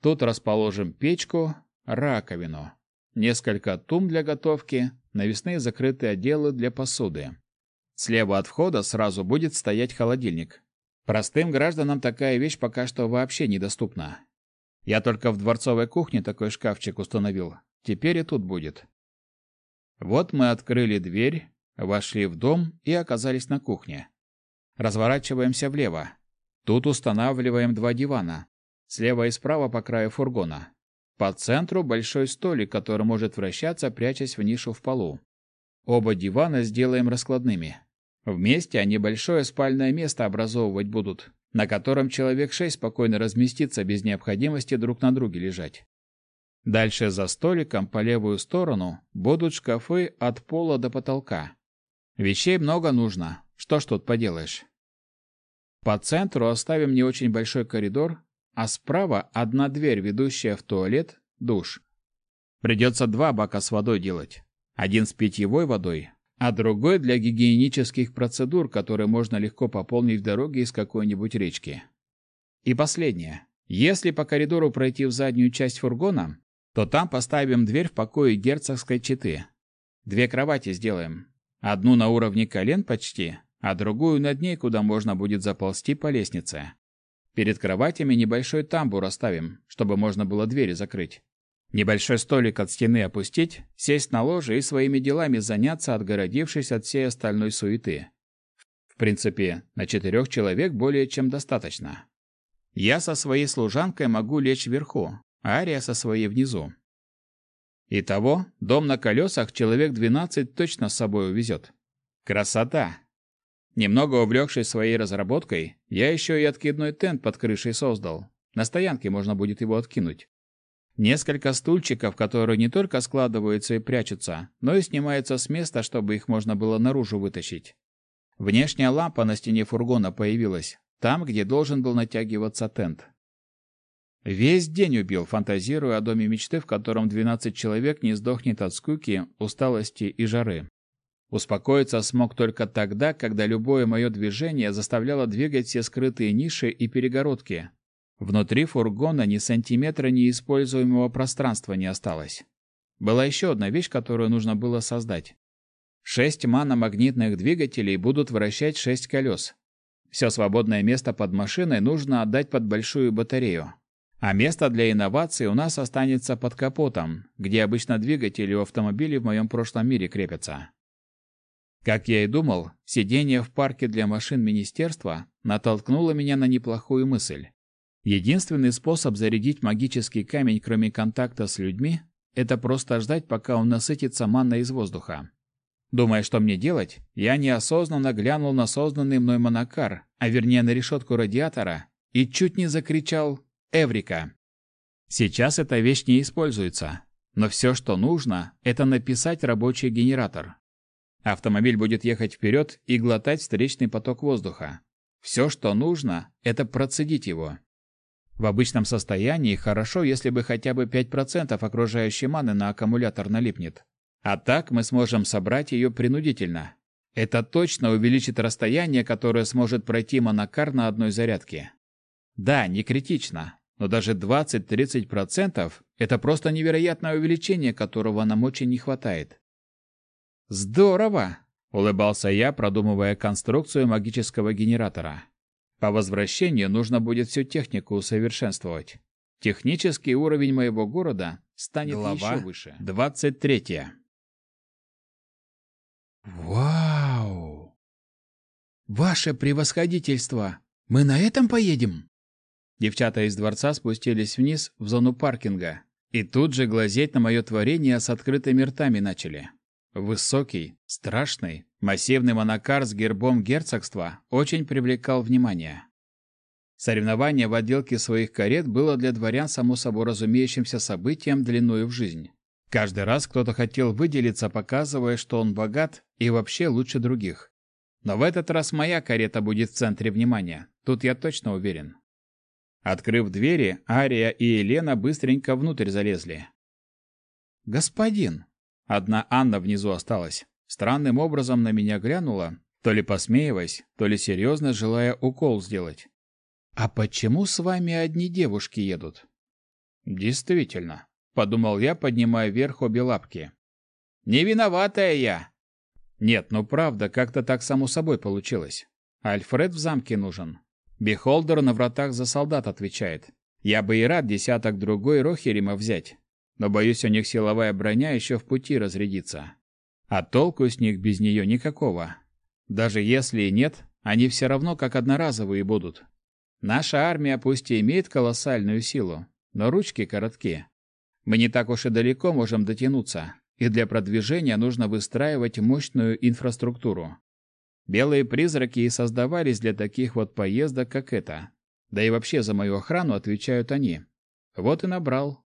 Тут расположим печку, раковину, несколько тум для готовки, навесные закрытые отделы для посуды. Слева от входа сразу будет стоять холодильник. Простым гражданам такая вещь пока что вообще недоступна. Я только в дворцовой кухне такой шкафчик установил. Теперь и тут будет. Вот мы открыли дверь, вошли в дом и оказались на кухне. Разворачиваемся влево. Тут устанавливаем два дивана. Слева и справа по краю фургона. По центру большой столик, который может вращаться, прячась в нишу в полу. Оба дивана сделаем раскладными. Вместе они большое спальное место образовывать будут, на котором человек шесть спокойно разместится без необходимости друг на друге лежать. Дальше за столиком по левую сторону будут шкафы от пола до потолка. Вещей много нужно, что ж тут поделаешь. По центру оставим не очень большой коридор, а справа одна дверь, ведущая в туалет, душ. Придется два бака с водой делать. Один с питьевой водой, а другой для гигиенических процедур, которые можно легко пополнить в дороге из какой-нибудь речки. И последнее. Если по коридору пройти в заднюю часть фургона, то там поставим дверь в покое герцогской четы. Две кровати сделаем. Одну на уровне колен почти, а другую над ней, куда можно будет заползти по лестнице. Перед кроватями небольшой тамбур оставим, чтобы можно было двери закрыть. Небольшой столик от стены опустить, сесть на ложе и своими делами заняться, отгородившись от всей остальной суеты. В принципе, на четырех человек более чем достаточно. Я со своей служанкой могу лечь вверху, а Ария со своей внизу. Итого, дом на колесах человек 12 точно с собой увезет. Красота! Немного увлекшись своей разработкой, я еще и откидной тент под крышей создал. На стоянке можно будет его откинуть. Несколько стульчиков, которые не только складываются и прячутся, но и снимаются с места, чтобы их можно было наружу вытащить. Внешняя лампа на стене фургона появилась, там, где должен был натягиваться тент. Весь день убил, фантазируя о доме мечты, в котором 12 человек не сдохнет от скуки, усталости и жары. Успокоиться смог только тогда, когда любое мое движение заставляло двигать все скрытые ниши и перегородки, Внутри фургона ни сантиметра неиспользуемого пространства не осталось. Была еще одна вещь, которую нужно было создать. Шесть маномагнитных двигателей будут вращать шесть колес. Все свободное место под машиной нужно отдать под большую батарею. А место для инноваций у нас останется под капотом, где обычно двигатели у автомобилей в моем прошлом мире крепятся. Как я и думал, сидение в парке для машин министерства натолкнуло меня на неплохую мысль. Единственный способ зарядить магический камень, кроме контакта с людьми, это просто ждать, пока он насытится манной из воздуха. Думая, что мне делать, я неосознанно глянул на созданный мной монокар, а вернее на решетку радиатора, и чуть не закричал «Эврика!». Сейчас эта вещь не используется, но все, что нужно, это написать рабочий генератор. Автомобиль будет ехать вперед и глотать встречный поток воздуха. Все, что нужно, это процедить его. В обычном состоянии хорошо, если бы хотя бы 5% окружающей маны на аккумулятор налипнет. А так мы сможем собрать ее принудительно. Это точно увеличит расстояние, которое сможет пройти монокар на одной зарядке. Да, не критично, но даже 20-30% – это просто невероятное увеличение, которого нам очень не хватает. «Здорово!» – улыбался я, продумывая конструкцию магического генератора. По возвращению нужно будет всю технику усовершенствовать. Технический уровень моего города станет Глава еще выше. 23. Вау! Ваше превосходительство! Мы на этом поедем? Девчата из дворца спустились вниз в зону паркинга и тут же глазеть на мое творение с открытыми ртами начали. Высокий, страшный, массивный монокар с гербом герцогства очень привлекал внимание. Соревнование в отделке своих карет было для дворян само собой разумеющимся событием длиною в жизнь. Каждый раз кто-то хотел выделиться, показывая, что он богат и вообще лучше других. Но в этот раз моя карета будет в центре внимания, тут я точно уверен. Открыв двери, Ария и Елена быстренько внутрь залезли. «Господин!» Одна Анна внизу осталась. Странным образом на меня глянула, то ли посмеиваясь, то ли серьезно желая укол сделать. «А почему с вами одни девушки едут?» «Действительно», — подумал я, поднимая вверх обе лапки. «Не виноватая я!» «Нет, ну правда, как-то так само собой получилось. Альфред в замке нужен. Бихолдер на вратах за солдат отвечает. Я бы и рад десяток другой Рохерима взять, но боюсь, у них силовая броня еще в пути разрядится. А толку с них без нее никакого. Даже если и нет, они все равно как одноразовые будут. Наша армия пусть и имеет колоссальную силу, но ручки короткие. Мы не так уж и далеко можем дотянуться, и для продвижения нужно выстраивать мощную инфраструктуру. Белые призраки и создавались для таких вот поездок, как это. Да и вообще за мою охрану отвечают они. Вот и набрал,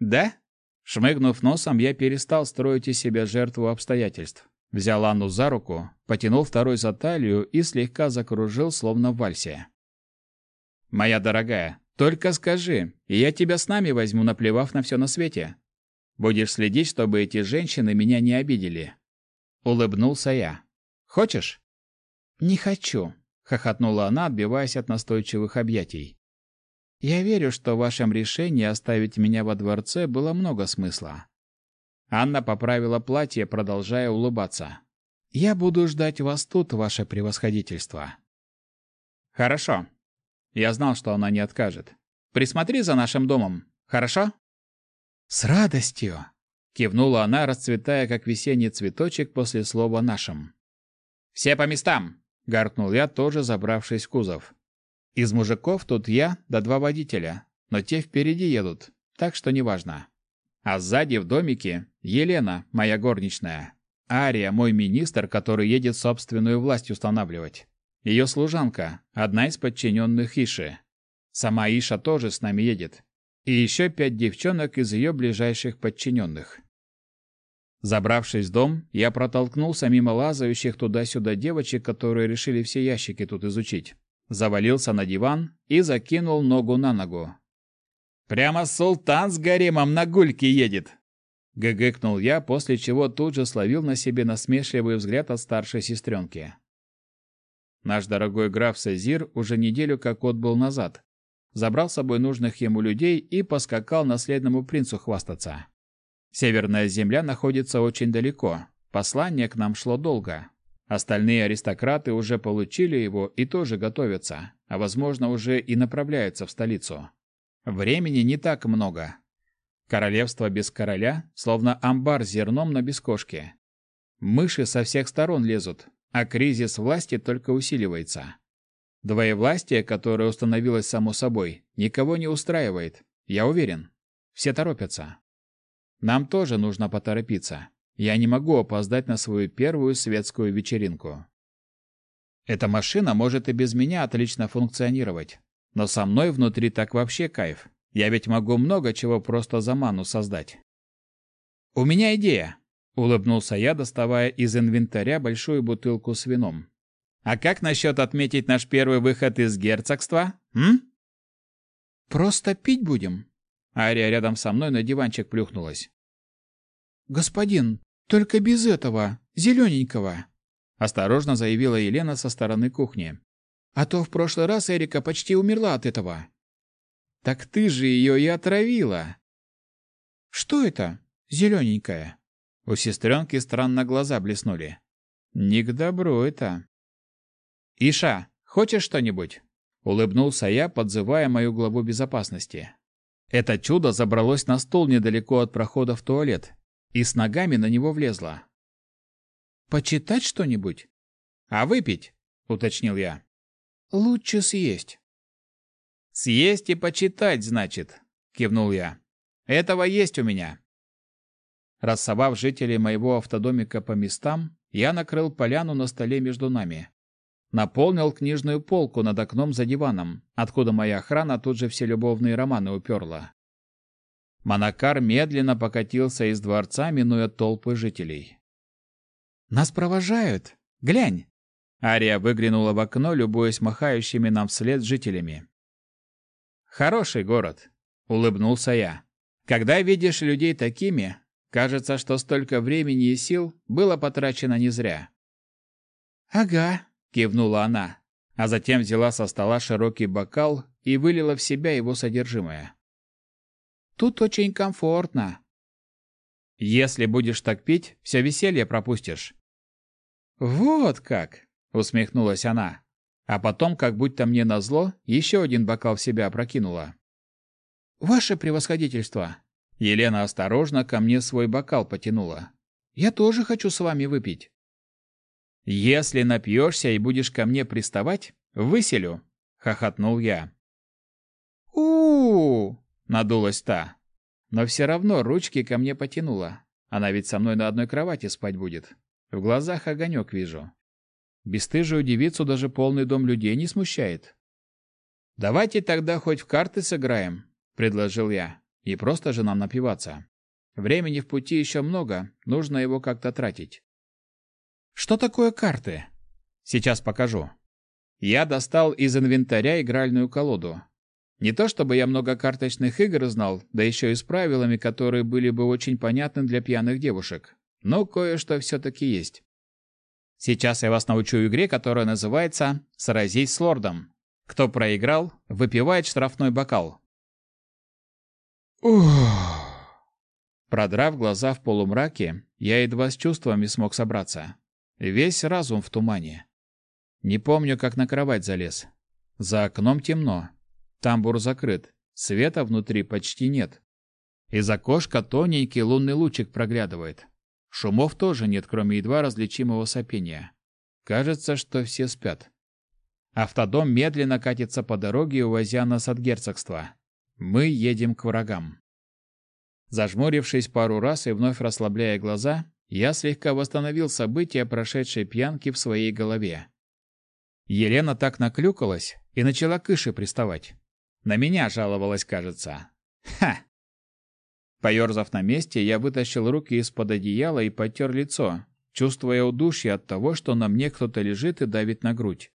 «Да?» Шмыгнув носом, я перестал строить из себя жертву обстоятельств. Взял Анну за руку, потянул второй за талию и слегка закружил, словно в вальсе. «Моя дорогая, только скажи, и я тебя с нами возьму, наплевав на все на свете. Будешь следить, чтобы эти женщины меня не обидели». Улыбнулся я. «Хочешь?» «Не хочу», — хохотнула она, отбиваясь от настойчивых объятий. Я верю, что в вашем решении оставить меня во дворце было много смысла. Анна поправила платье, продолжая улыбаться. Я буду ждать вас тут, ваше превосходительство. Хорошо. Я знал, что она не откажет. Присмотри за нашим домом. Хорошо? С радостью, кивнула она, расцветая как весенний цветочек после слова нашим. Все по местам, гаркнул я, тоже забравшись в кузов. Из мужиков тут я да два водителя, но те впереди едут, так что неважно. А сзади в домике Елена, моя горничная. Ария, мой министр, который едет собственную власть устанавливать. Ее служанка, одна из подчиненных Иши. Сама Иша тоже с нами едет. И еще пять девчонок из ее ближайших подчиненных. Забравшись в дом, я протолкнулся мимо лазающих туда-сюда девочек, которые решили все ящики тут изучить завалился на диван и закинул ногу на ногу. «Прямо султан с гаремом на гульке едет!» Гыгыкнул я, после чего тут же словил на себе насмешливый взгляд от старшей сестренки. Наш дорогой граф Сезир уже неделю как отбыл назад. Забрал с собой нужных ему людей и поскакал наследному принцу хвастаться. Северная земля находится очень далеко. Послание к нам шло долго. Остальные аристократы уже получили его и тоже готовятся, а возможно уже и направляются в столицу. Времени не так много. Королевство без короля, словно амбар с зерном на бескошке. Мыши со всех сторон лезут, а кризис власти только усиливается. Двоевластие, которое установилось само собой, никого не устраивает, я уверен. Все торопятся. Нам тоже нужно поторопиться. Я не могу опоздать на свою первую светскую вечеринку. Эта машина может и без меня отлично функционировать. Но со мной внутри так вообще кайф. Я ведь могу много чего просто за ману создать. «У меня идея», — улыбнулся я, доставая из инвентаря большую бутылку с вином. «А как насчет отметить наш первый выход из герцогства, м?» «Просто пить будем?» Ария рядом со мной на диванчик плюхнулась. «Господин, только без этого, зелененького», — осторожно заявила Елена со стороны кухни. «А то в прошлый раз Эрика почти умерла от этого». «Так ты же ее и отравила!» «Что это? Зелененькая?» У сестренки странно глаза блеснули. «Не к добру это». «Иша, хочешь что-нибудь?» Улыбнулся я, подзывая мою главу безопасности. Это чудо забралось на стол недалеко от прохода в туалет и с ногами на него влезла. «Почитать что-нибудь?» «А выпить?» — уточнил я. «Лучше съесть». «Съесть и почитать, значит», — кивнул я. «Этого есть у меня». Рассовав жителей моего автодомика по местам, я накрыл поляну на столе между нами. Наполнил книжную полку над окном за диваном, откуда моя охрана тут же все любовные романы уперла. Манакар медленно покатился из дворца, минуя толпы жителей. «Нас провожают! Глянь!» Ария выглянула в окно, любуясь махающими нам вслед жителями. «Хороший город», — улыбнулся я. «Когда видишь людей такими, кажется, что столько времени и сил было потрачено не зря». «Ага», — кивнула она, а затем взяла со стола широкий бокал и вылила в себя его содержимое. Тут очень комфортно. Если будешь так пить, все веселье пропустишь. Вот как, усмехнулась она, а потом, как будто мне назло, еще один бокал в себя опрокинула. Ваше превосходительство. Елена осторожно ко мне свой бокал потянула. Я тоже хочу с вами выпить. Если напьешься и будешь ко мне приставать, выселю, хохотнул я. У-у-у! Надулась та. Но все равно ручки ко мне потянула. Она ведь со мной на одной кровати спать будет. В глазах огонек вижу. Бестыжую девицу даже полный дом людей не смущает. «Давайте тогда хоть в карты сыграем», — предложил я. «И просто же нам напиваться. Времени в пути еще много, нужно его как-то тратить». «Что такое карты?» «Сейчас покажу». Я достал из инвентаря игральную колоду. Не то чтобы я много карточных игр знал, да еще и с правилами, которые были бы очень понятны для пьяных девушек. Но кое-что все-таки есть. Сейчас я вас научу игре, которая называется «Сразись с лордом». Кто проиграл, выпивает штрафной бокал. Ух. Продрав глаза в полумраке, я едва с чувствами смог собраться. Весь разум в тумане. Не помню, как на кровать залез. За окном темно. Тамбур закрыт. Света внутри почти нет. Из окошка тоненький лунный лучик проглядывает. Шумов тоже нет, кроме едва различимого сопения. Кажется, что все спят. Автодом медленно катится по дороге, увозя нас от герцогства. Мы едем к врагам. Зажмурившись пару раз и вновь расслабляя глаза, я слегка восстановил события прошедшей пьянки в своей голове. Елена так наклюкалась и начала к Ише приставать. На меня жаловалась, кажется. Ха! Поерзав на месте, я вытащил руки из-под одеяла и потер лицо, чувствуя удушье от того, что на мне кто-то лежит и давит на грудь.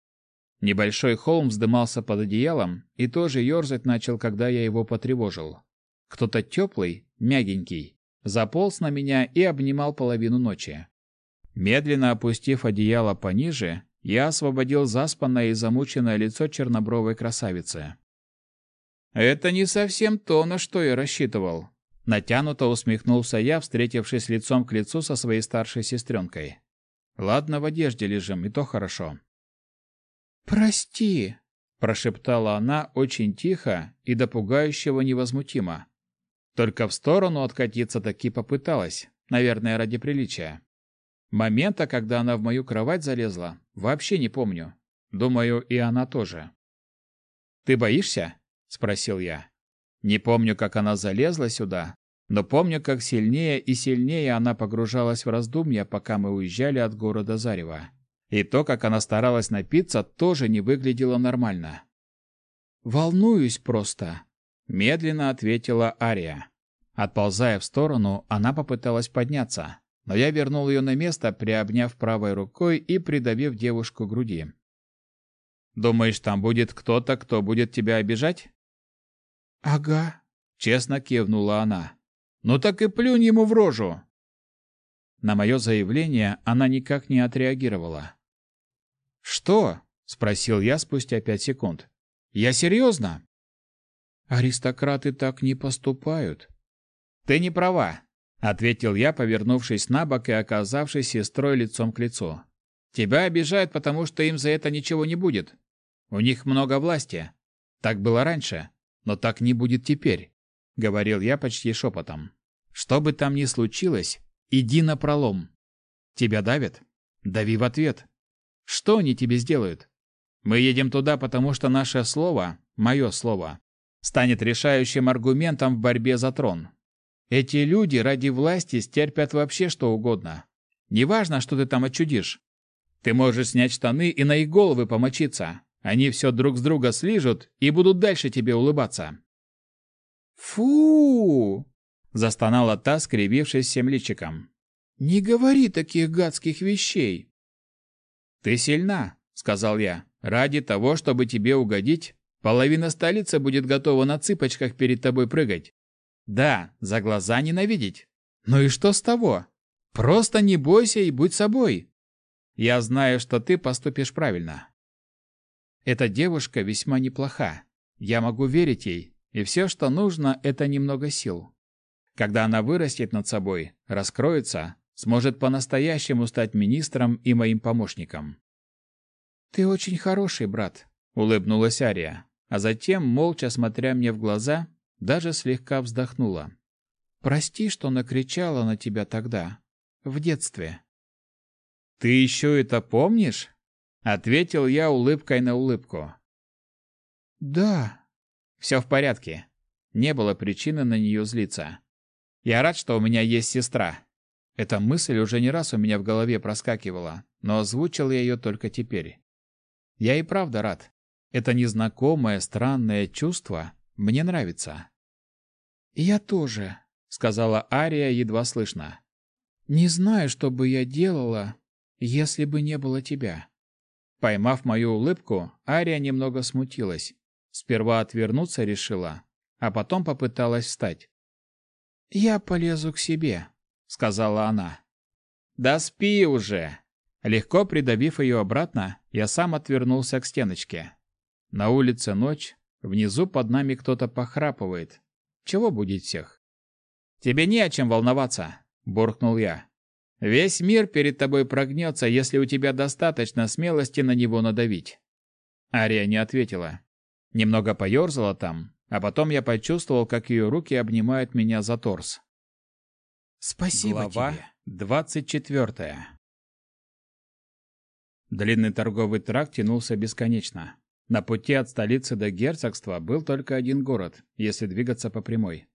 Небольшой холм вздымался под одеялом и тоже ерзать начал, когда я его потревожил. Кто-то теплый, мягенький, заполз на меня и обнимал половину ночи. Медленно опустив одеяло пониже, я освободил заспанное и замученное лицо чернобровой красавицы. «Это не совсем то, на что я рассчитывал», — натянуто усмехнулся я, встретившись лицом к лицу со своей старшей сестренкой. «Ладно, в одежде лежим, и то хорошо». «Прости», — прошептала она очень тихо и до пугающего невозмутимо. Только в сторону откатиться таки попыталась, наверное, ради приличия. Момента, когда она в мою кровать залезла, вообще не помню. Думаю, и она тоже. «Ты боишься?» — спросил я. Не помню, как она залезла сюда, но помню, как сильнее и сильнее она погружалась в раздумья, пока мы уезжали от города Зарева. И то, как она старалась напиться, тоже не выглядело нормально. «Волнуюсь просто», — медленно ответила Ария. Отползая в сторону, она попыталась подняться, но я вернул ее на место, приобняв правой рукой и придавив девушку груди. «Думаешь, там будет кто-то, кто будет тебя обижать?» «Ага», — честно кивнула она. «Ну так и плюнь ему в рожу!» На мое заявление она никак не отреагировала. «Что?» — спросил я спустя пять секунд. «Я серьезно?» «Аристократы так не поступают». «Ты не права», — ответил я, повернувшись на бок и оказавшись сестрой лицом к лицу. «Тебя обижают, потому что им за это ничего не будет. У них много власти. Так было раньше, но так не будет теперь», — говорил я почти шепотом. «Что бы там ни случилось, иди на пролом. Тебя давят? Дави в ответ. Что они тебе сделают? Мы едем туда, потому что наше слово, мое слово, станет решающим аргументом в борьбе за трон. Эти люди ради власти стерпят вообще что угодно. Неважно, что ты там отчудишь. Ты можешь снять штаны и на их головы помочиться. Они все друг с друга слижут и будут дальше тебе улыбаться. «Фу!» – застонала та, скривившись всем личиком. «Не говори таких гадских вещей!» «Ты сильна», — сказал я. «Ради того, чтобы тебе угодить, половина столицы будет готова на цыпочках перед тобой прыгать. Да, за глаза ненавидеть. Ну и что с того? Просто не бойся и будь собой. Я знаю, что ты поступишь правильно. Эта девушка весьма неплоха. Я могу верить ей, и все, что нужно, это немного сил. Когда она вырастет над собой, раскроется, сможет по-настоящему стать министром и моим помощником. Ты очень хороший брат, улыбнулась Ария, а затем, молча смотря мне в глаза, даже слегка вздохнула. Прости, что накричала на тебя тогда, в детстве. Ты еще это помнишь? Ответил я улыбкой на улыбку. Да, все в порядке. Не было причины на нее злиться. Я рад, что у меня есть сестра. Эта мысль уже не раз у меня в голове проскакивала, но озвучил я ее только теперь. Я и правда рад. Это незнакомое, странное чувство мне нравится. «Я тоже», — сказала Ария едва слышно. «Не знаю, что бы я делала, если бы не было тебя». Поймав мою улыбку, Ария немного смутилась. Сперва отвернуться решила, а потом попыталась встать. «Я полезу к себе», сказала она. Да спи уже. Легко придавив ее обратно, я сам отвернулся к стеночке. На улице ночь, внизу под нами кто-то похрапывает. Чего будить всех? Тебе не о чем волноваться, буркнул я. Весь мир перед тобой прогнется, если у тебя достаточно смелости на него надавить. Ария не ответила. Немного поерзала там, а потом я почувствовал, как ее руки обнимают меня за торс. Спасибо Глава тебе. двадцать четвертая. Длинный торговый тракт тянулся бесконечно. На пути от столицы до герцогства был только один город, если двигаться по прямой.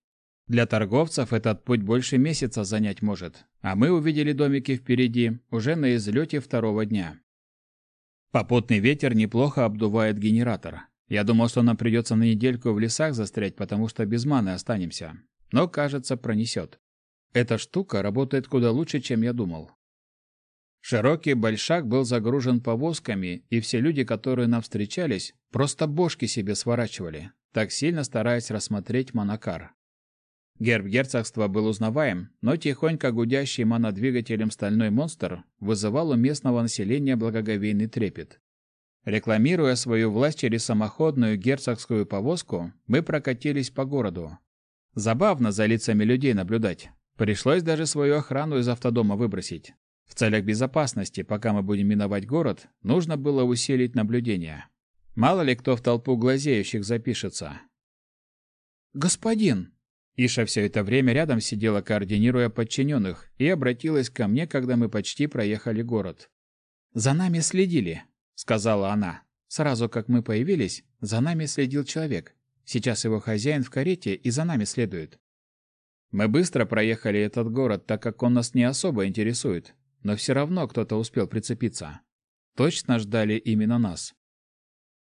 Для торговцев этот путь больше месяца занять может, а мы увидели домики впереди уже на излете второго дня. Попутный ветер неплохо обдувает генератор. Я думал, что нам придется на недельку в лесах застрять, потому что без маны останемся. Но, кажется, пронесет. Эта штука работает куда лучше, чем я думал. Широкий большак был загружен повозками, и все люди, которые нам встречались, просто бошки себе сворачивали, так сильно стараясь рассмотреть монокар. Герб герцогства был узнаваем, но тихонько гудящий монодвигателем стальной монстр вызывал у местного населения благоговейный трепет. Рекламируя свою власть через самоходную герцогскую повозку, мы прокатились по городу. Забавно за лицами людей наблюдать. Пришлось даже свою охрану из автодома выбросить. В целях безопасности, пока мы будем миновать город, нужно было усилить наблюдение. Мало ли кто в толпу глазеющих запишется. «Господин!» Иша все это время рядом сидела, координируя подчиненных, и обратилась ко мне, когда мы почти проехали город. «За нами следили», — сказала она. «Сразу как мы появились, за нами следил человек. Сейчас его хозяин в карете и за нами следует». Мы быстро проехали этот город, так как он нас не особо интересует, но все равно кто-то успел прицепиться. Точно ждали именно нас.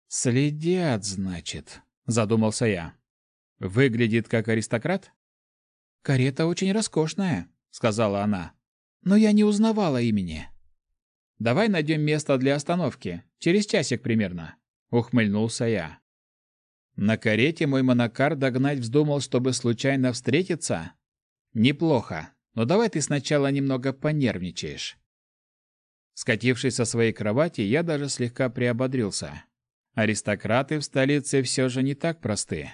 «Следят, значит», — задумался я. Выглядит как аристократ? Карета очень роскошная, сказала она. Но я не узнавала имени. Давай найдем место для остановки, через часик примерно, ухмыльнулся я. На карете мой монокар догнать вздумал, чтобы случайно встретиться? Неплохо, но давай ты сначала немного понервничаешь. Скатившись со своей кровати, я даже слегка приободрился. Аристократы в столице все же не так просты.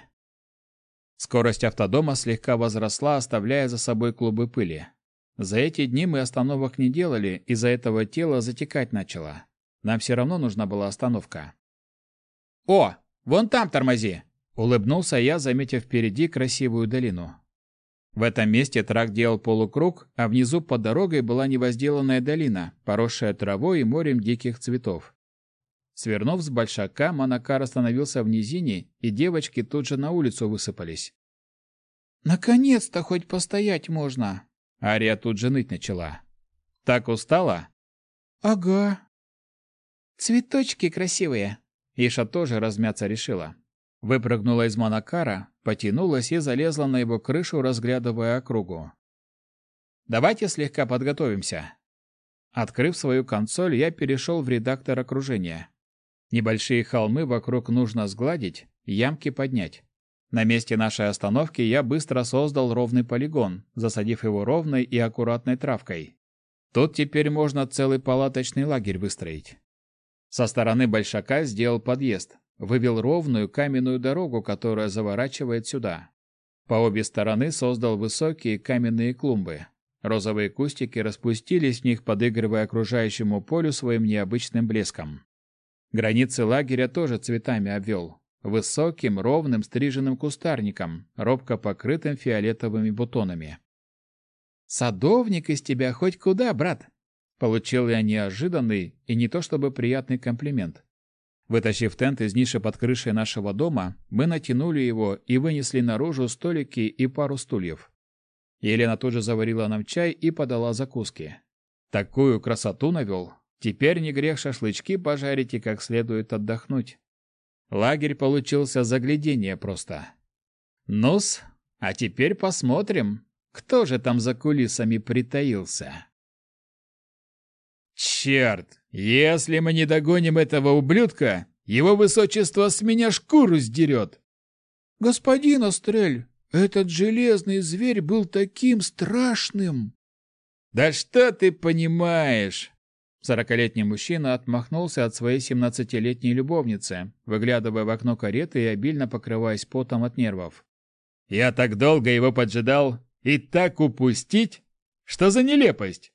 Скорость автодома слегка возросла, оставляя за собой клубы пыли. За эти дни мы остановок не делали, из-за этого тело затекать начало. Нам все равно нужна была остановка. «О, вон там тормози!» — улыбнулся я, заметив впереди красивую долину. В этом месте трак делал полукруг, а внизу под дорогой была невозделанная долина, поросшая травой и морем диких цветов. Свернув с большака, Монакар остановился в низине, и девочки тут же на улицу высыпались. «Наконец-то хоть постоять можно!» Ария тут же ныть начала. «Так устала?» «Ага». «Цветочки красивые!» Иша тоже размяться решила. Выпрыгнула из Монакара, потянулась и залезла на его крышу, разглядывая округу. «Давайте слегка подготовимся». Открыв свою консоль, я перешел в редактор окружения. Небольшие холмы вокруг нужно сгладить, ямки поднять. На месте нашей остановки я быстро создал ровный полигон, засадив его ровной и аккуратной травкой. Тут теперь можно целый палаточный лагерь выстроить. Со стороны Большака сделал подъезд, вывел ровную каменную дорогу, которая заворачивает сюда. По обе стороны создал высокие каменные клумбы. Розовые кустики распустились в них, подыгрывая окружающему полю своим необычным блеском. Границы лагеря тоже цветами обвел. Высоким, ровным, стриженным кустарником, робко покрытым фиолетовыми бутонами. «Садовник из тебя хоть куда, брат!» Получил я неожиданный и не то чтобы приятный комплимент. Вытащив тент из ниши под крышей нашего дома, мы натянули его и вынесли наружу столики и пару стульев. Елена тут же заварила нам чай и подала закуски. Такую красоту навел, Теперь не грех шашлычки пожарить и как следует отдохнуть. Лагерь получился заглядение просто. Нус, а теперь посмотрим, кто же там за кулисами притаился. Черт, если мы не догоним этого ублюдка, его высочество с меня шкуру сдерет. Господин Острель, этот железный зверь был таким страшным. Да что ты понимаешь? Сорокалетний мужчина отмахнулся от своей семнадцатилетней любовницы, выглядывая в окно кареты и обильно покрываясь потом от нервов. «Я так долго его поджидал, и так упустить? Что за нелепость?»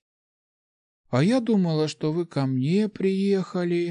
«А я думала, что вы ко мне приехали»,